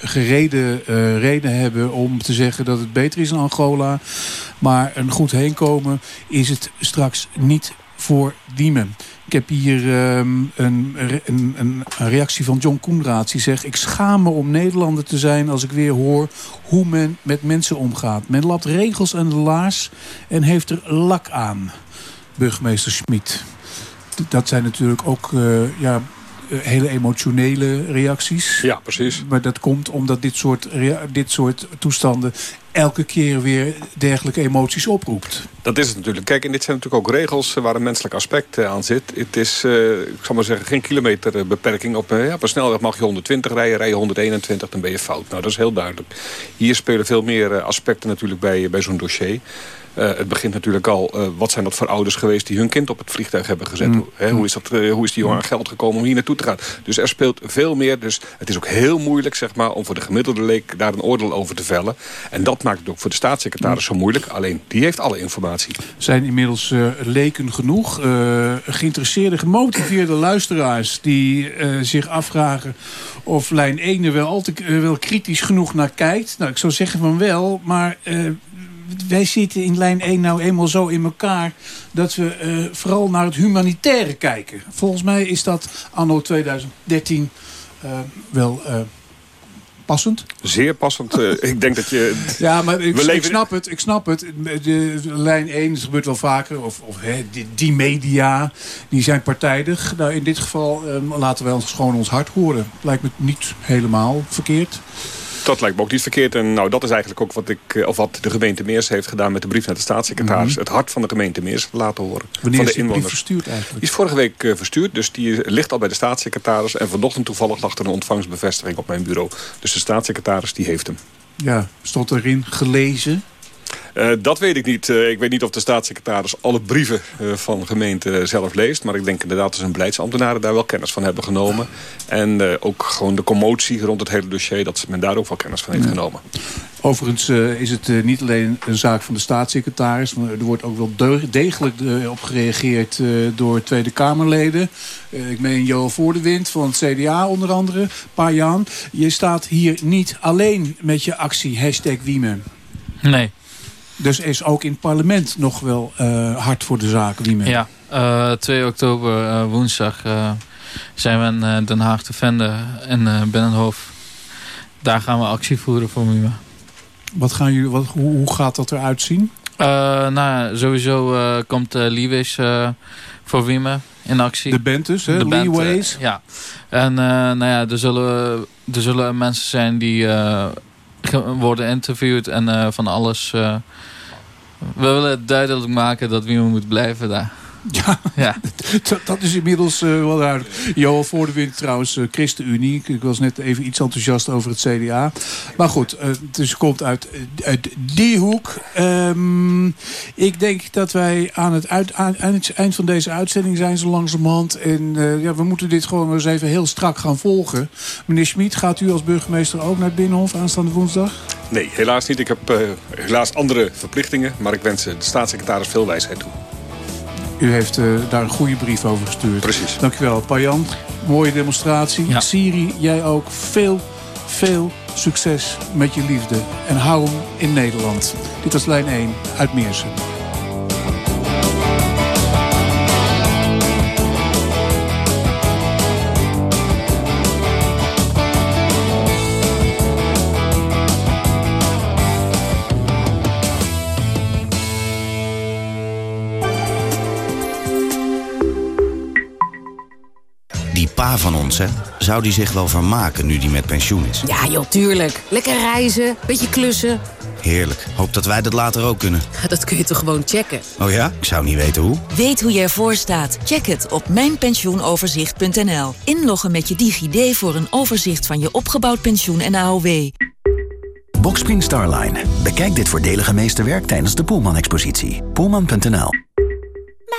gereden uh, reden hebben om te zeggen dat het beter is in Angola. Maar een goed heenkomen is het straks niet voor Diemen. Ik heb hier um, een, een, een, reactie van John Koenraads. Die zegt, ik schaam me om Nederlander te zijn als ik weer hoor hoe men met mensen omgaat. Men lapt regels de laars en heeft er lak aan. Burgemeester Schmid. Dat zijn natuurlijk ook uh, ja, eh, hele emotionele reacties.
Ja, precies.
Maar dat komt omdat dit soort, dit soort toestanden elke keer weer dergelijke emoties oproept.
Dat is het natuurlijk. Kijk, en dit zijn natuurlijk ook regels eh, waar een menselijk aspect eh, aan zit. Het is, eh, ik zal maar zeggen, geen kilometerbeperking. Op, eh, ja, op een snelweg mag je 120 rijden, rij je 121, dan ben je fout. Nou, dat is heel duidelijk. Hier spelen veel meer eh, aspecten natuurlijk bij, bij zo'n dossier. Eh, het begint natuurlijk al, eh, wat zijn dat voor ouders geweest... die hun kind op het vliegtuig hebben gezet?
Mm.
Hè, hoe, is dat, eh, hoe is die jongen aan geld gekomen om hier naartoe te gaan? Dus er speelt veel meer. Dus het is ook heel moeilijk zeg maar, om voor de gemiddelde leek... daar een oordeel over te vellen. En dat maakt het ook voor de staatssecretaris zo moeilijk. Alleen, die heeft alle informatie.
zijn inmiddels leken genoeg. geïnteresseerde, gemotiveerde luisteraars die zich afvragen of lijn 1 er wel, altijd, wel kritisch genoeg naar kijkt. Nou, ik zou zeggen van wel, maar wij zitten in lijn 1 nou eenmaal zo in elkaar dat we eh, vooral naar het humanitaire kijken. Volgens mij is dat anno 2013 eh, wel eh, passend.
Zeer passend. ik denk dat je...
Ja, maar ik, snap het. Ik snap het. De, lijn 1, dat gebeurt wel vaker. Of, of hè, die, die media, die zijn partijdig. Nou, in dit geval eh, laten wij ons gewoon ons hart horen. Lijkt me niet helemaal verkeerd.
Dat lijkt me ook niet verkeerd. En nou, dat is eigenlijk ook wat, ik, eh, of wat de gemeente Meers heeft gedaan met de brief naar de staatssecretaris.
Mhm.
Het hart van de gemeente Meers laten horen.
Wanneer
van
is
de
die brief
inwoners.
verstuurd eigenlijk?
Die is vorige week eh, verstuurd, dus die ligt al bij de staatssecretaris. En vanochtend toevallig lag er een ontvangstbevestiging op mijn bureau. Dus de staatssecretaris die heeft hem.
Ja, stond erin gelezen.
Eh, dat weet ik niet. Eh, ik weet niet of de staatssecretaris alle brieven eh, van gemeente zelf leest. Maar ik denk inderdaad dat zijn beleidsambtenaren daar wel kennis van hebben genomen. En eh, ook gewoon de commotie rond het hele dossier, dat men daar ook wel kennis van heeft
Ja.
genomen.
Overigens eh, is het eh, niet alleen een zaak van de staatssecretaris. Maar er wordt ook wel de- degelijk op gereageerd eh, door Tweede Kamerleden. Eh, ik meen Joel Voordewind van het CDA onder andere. Pajan, je staat hier niet alleen met je actie hashtag Wiemen.
Nee.
Dus is ook in het parlement nog wel eh, hard voor de zaak Wiemen.
Ja, eh 2 oktober eh, woensdag zijn we in Den Haag te Vende en Binnenhof. Daar gaan we actie voeren voor Muma.
Wat gaan jullie, wat, hoe, hoe gaat dat eruit zien?
Nou, sowieso komt uh, eh, voor Wiemen in actie.
De band dus, hè?
De band,
Leeways.
ja. En nou ja, er zullen, er zullen mensen zijn die worden interviewd en eh, van alles. eh, we willen duidelijk maken dat Wiemen moet blijven daar.
Ja,
ja.
dat, dat is inmiddels eh, wel duidelijk. Johan Voordewind trouwens, eh, ChristenUnie. Ik, was net even iets enthousiast over het CDA. Maar goed, eh, het is, komt uit, uit die hoek. Ehm, ik denk dat wij aan het, uit, aan, aan het eind van deze uitzending zijn zo langzamerhand. En eh, ja, we moeten dit gewoon eens even heel strak gaan volgen. Meneer Schmid, gaat u als burgemeester ook naar het Binnenhof aanstaande woensdag?
Nee, helaas niet. Ik heb eh, helaas andere verplichtingen. Maar ik wens de staatssecretaris veel wijsheid toe.
U heeft eh, daar een goede brief over gestuurd.
Precies.
Dankjewel. Pajan, mooie demonstratie. Siri, jij ook veel, veel succes met je liefde. En hou hem in Nederland. Dit was lijn 1 uit Meersen.
Die pa van ons, hè? Zou die zich wel vermaken nu die met pensioen is?
Ja, joh, tuurlijk. Lekker reizen, beetje klussen.
Heerlijk. Hoop dat wij dat later ook kunnen.
Dat kun je toch gewoon checken?
Oh ja? Ik zou niet weten hoe.
Weet hoe je ervoor staat? Check het op mijnpensioenoverzicht.nl. Inloggen met je DigiD voor een overzicht van je opgebouwd pensioen en AOW.
Boxspring Starline. Bekijk dit voordelige meesterwerk tijdens de Poelman-expositie. Poelman.nl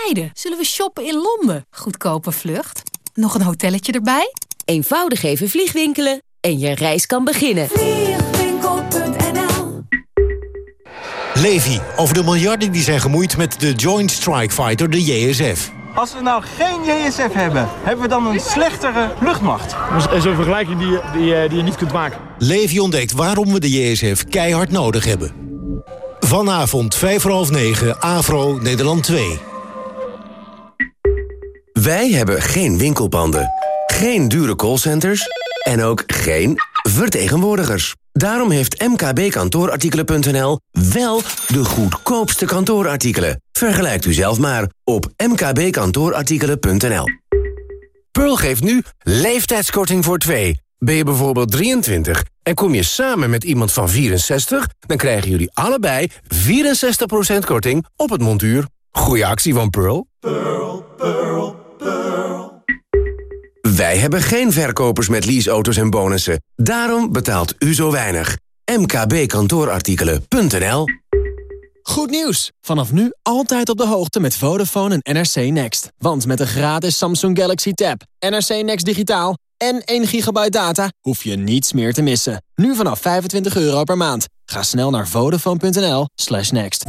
Meiden, zullen we shoppen in Londen? Goedkope vlucht. Nog een hotelletje erbij?
Eenvoudig even vliegwinkelen en je reis kan beginnen.
Vliegwinkel.nl
Levi, over de miljarden die zijn gemoeid met de Joint Strike Fighter, de JSF.
Als we nou geen JSF hebben, hebben we dan een slechtere luchtmacht?
Dat is een vergelijking die, die, die je niet kunt maken. Levi ontdekt waarom we de JSF keihard nodig hebben. Vanavond, vijf voor half negen, Avro, Nederland 2.
Wij hebben geen winkelpanden, geen dure callcenters en ook geen vertegenwoordigers. Daarom heeft mkbkantoorartikelen.nl wel de goedkoopste kantoorartikelen. Vergelijkt u zelf maar op mkbkantoorartikelen.nl. Pearl geeft nu leeftijdskorting voor twee. Ben je bijvoorbeeld 23 en kom je samen met iemand van 64... dan krijgen jullie allebei 64% korting op het montuur. Goeie actie van Pearl.
Pearl, Pearl, Pearl.
Wij hebben geen verkopers met leaseauto's en bonussen. Daarom betaalt u zo weinig. mkbkantoorartikelen.nl
Goed nieuws! Vanaf nu altijd op de hoogte met Vodafone en NRC Next. Want met een gratis Samsung Galaxy Tab, NRC Next digitaal en 1 gigabyte data... hoef je niets meer te missen. Nu vanaf 25 euro per maand. Ga snel naar vodafone.nl slash next.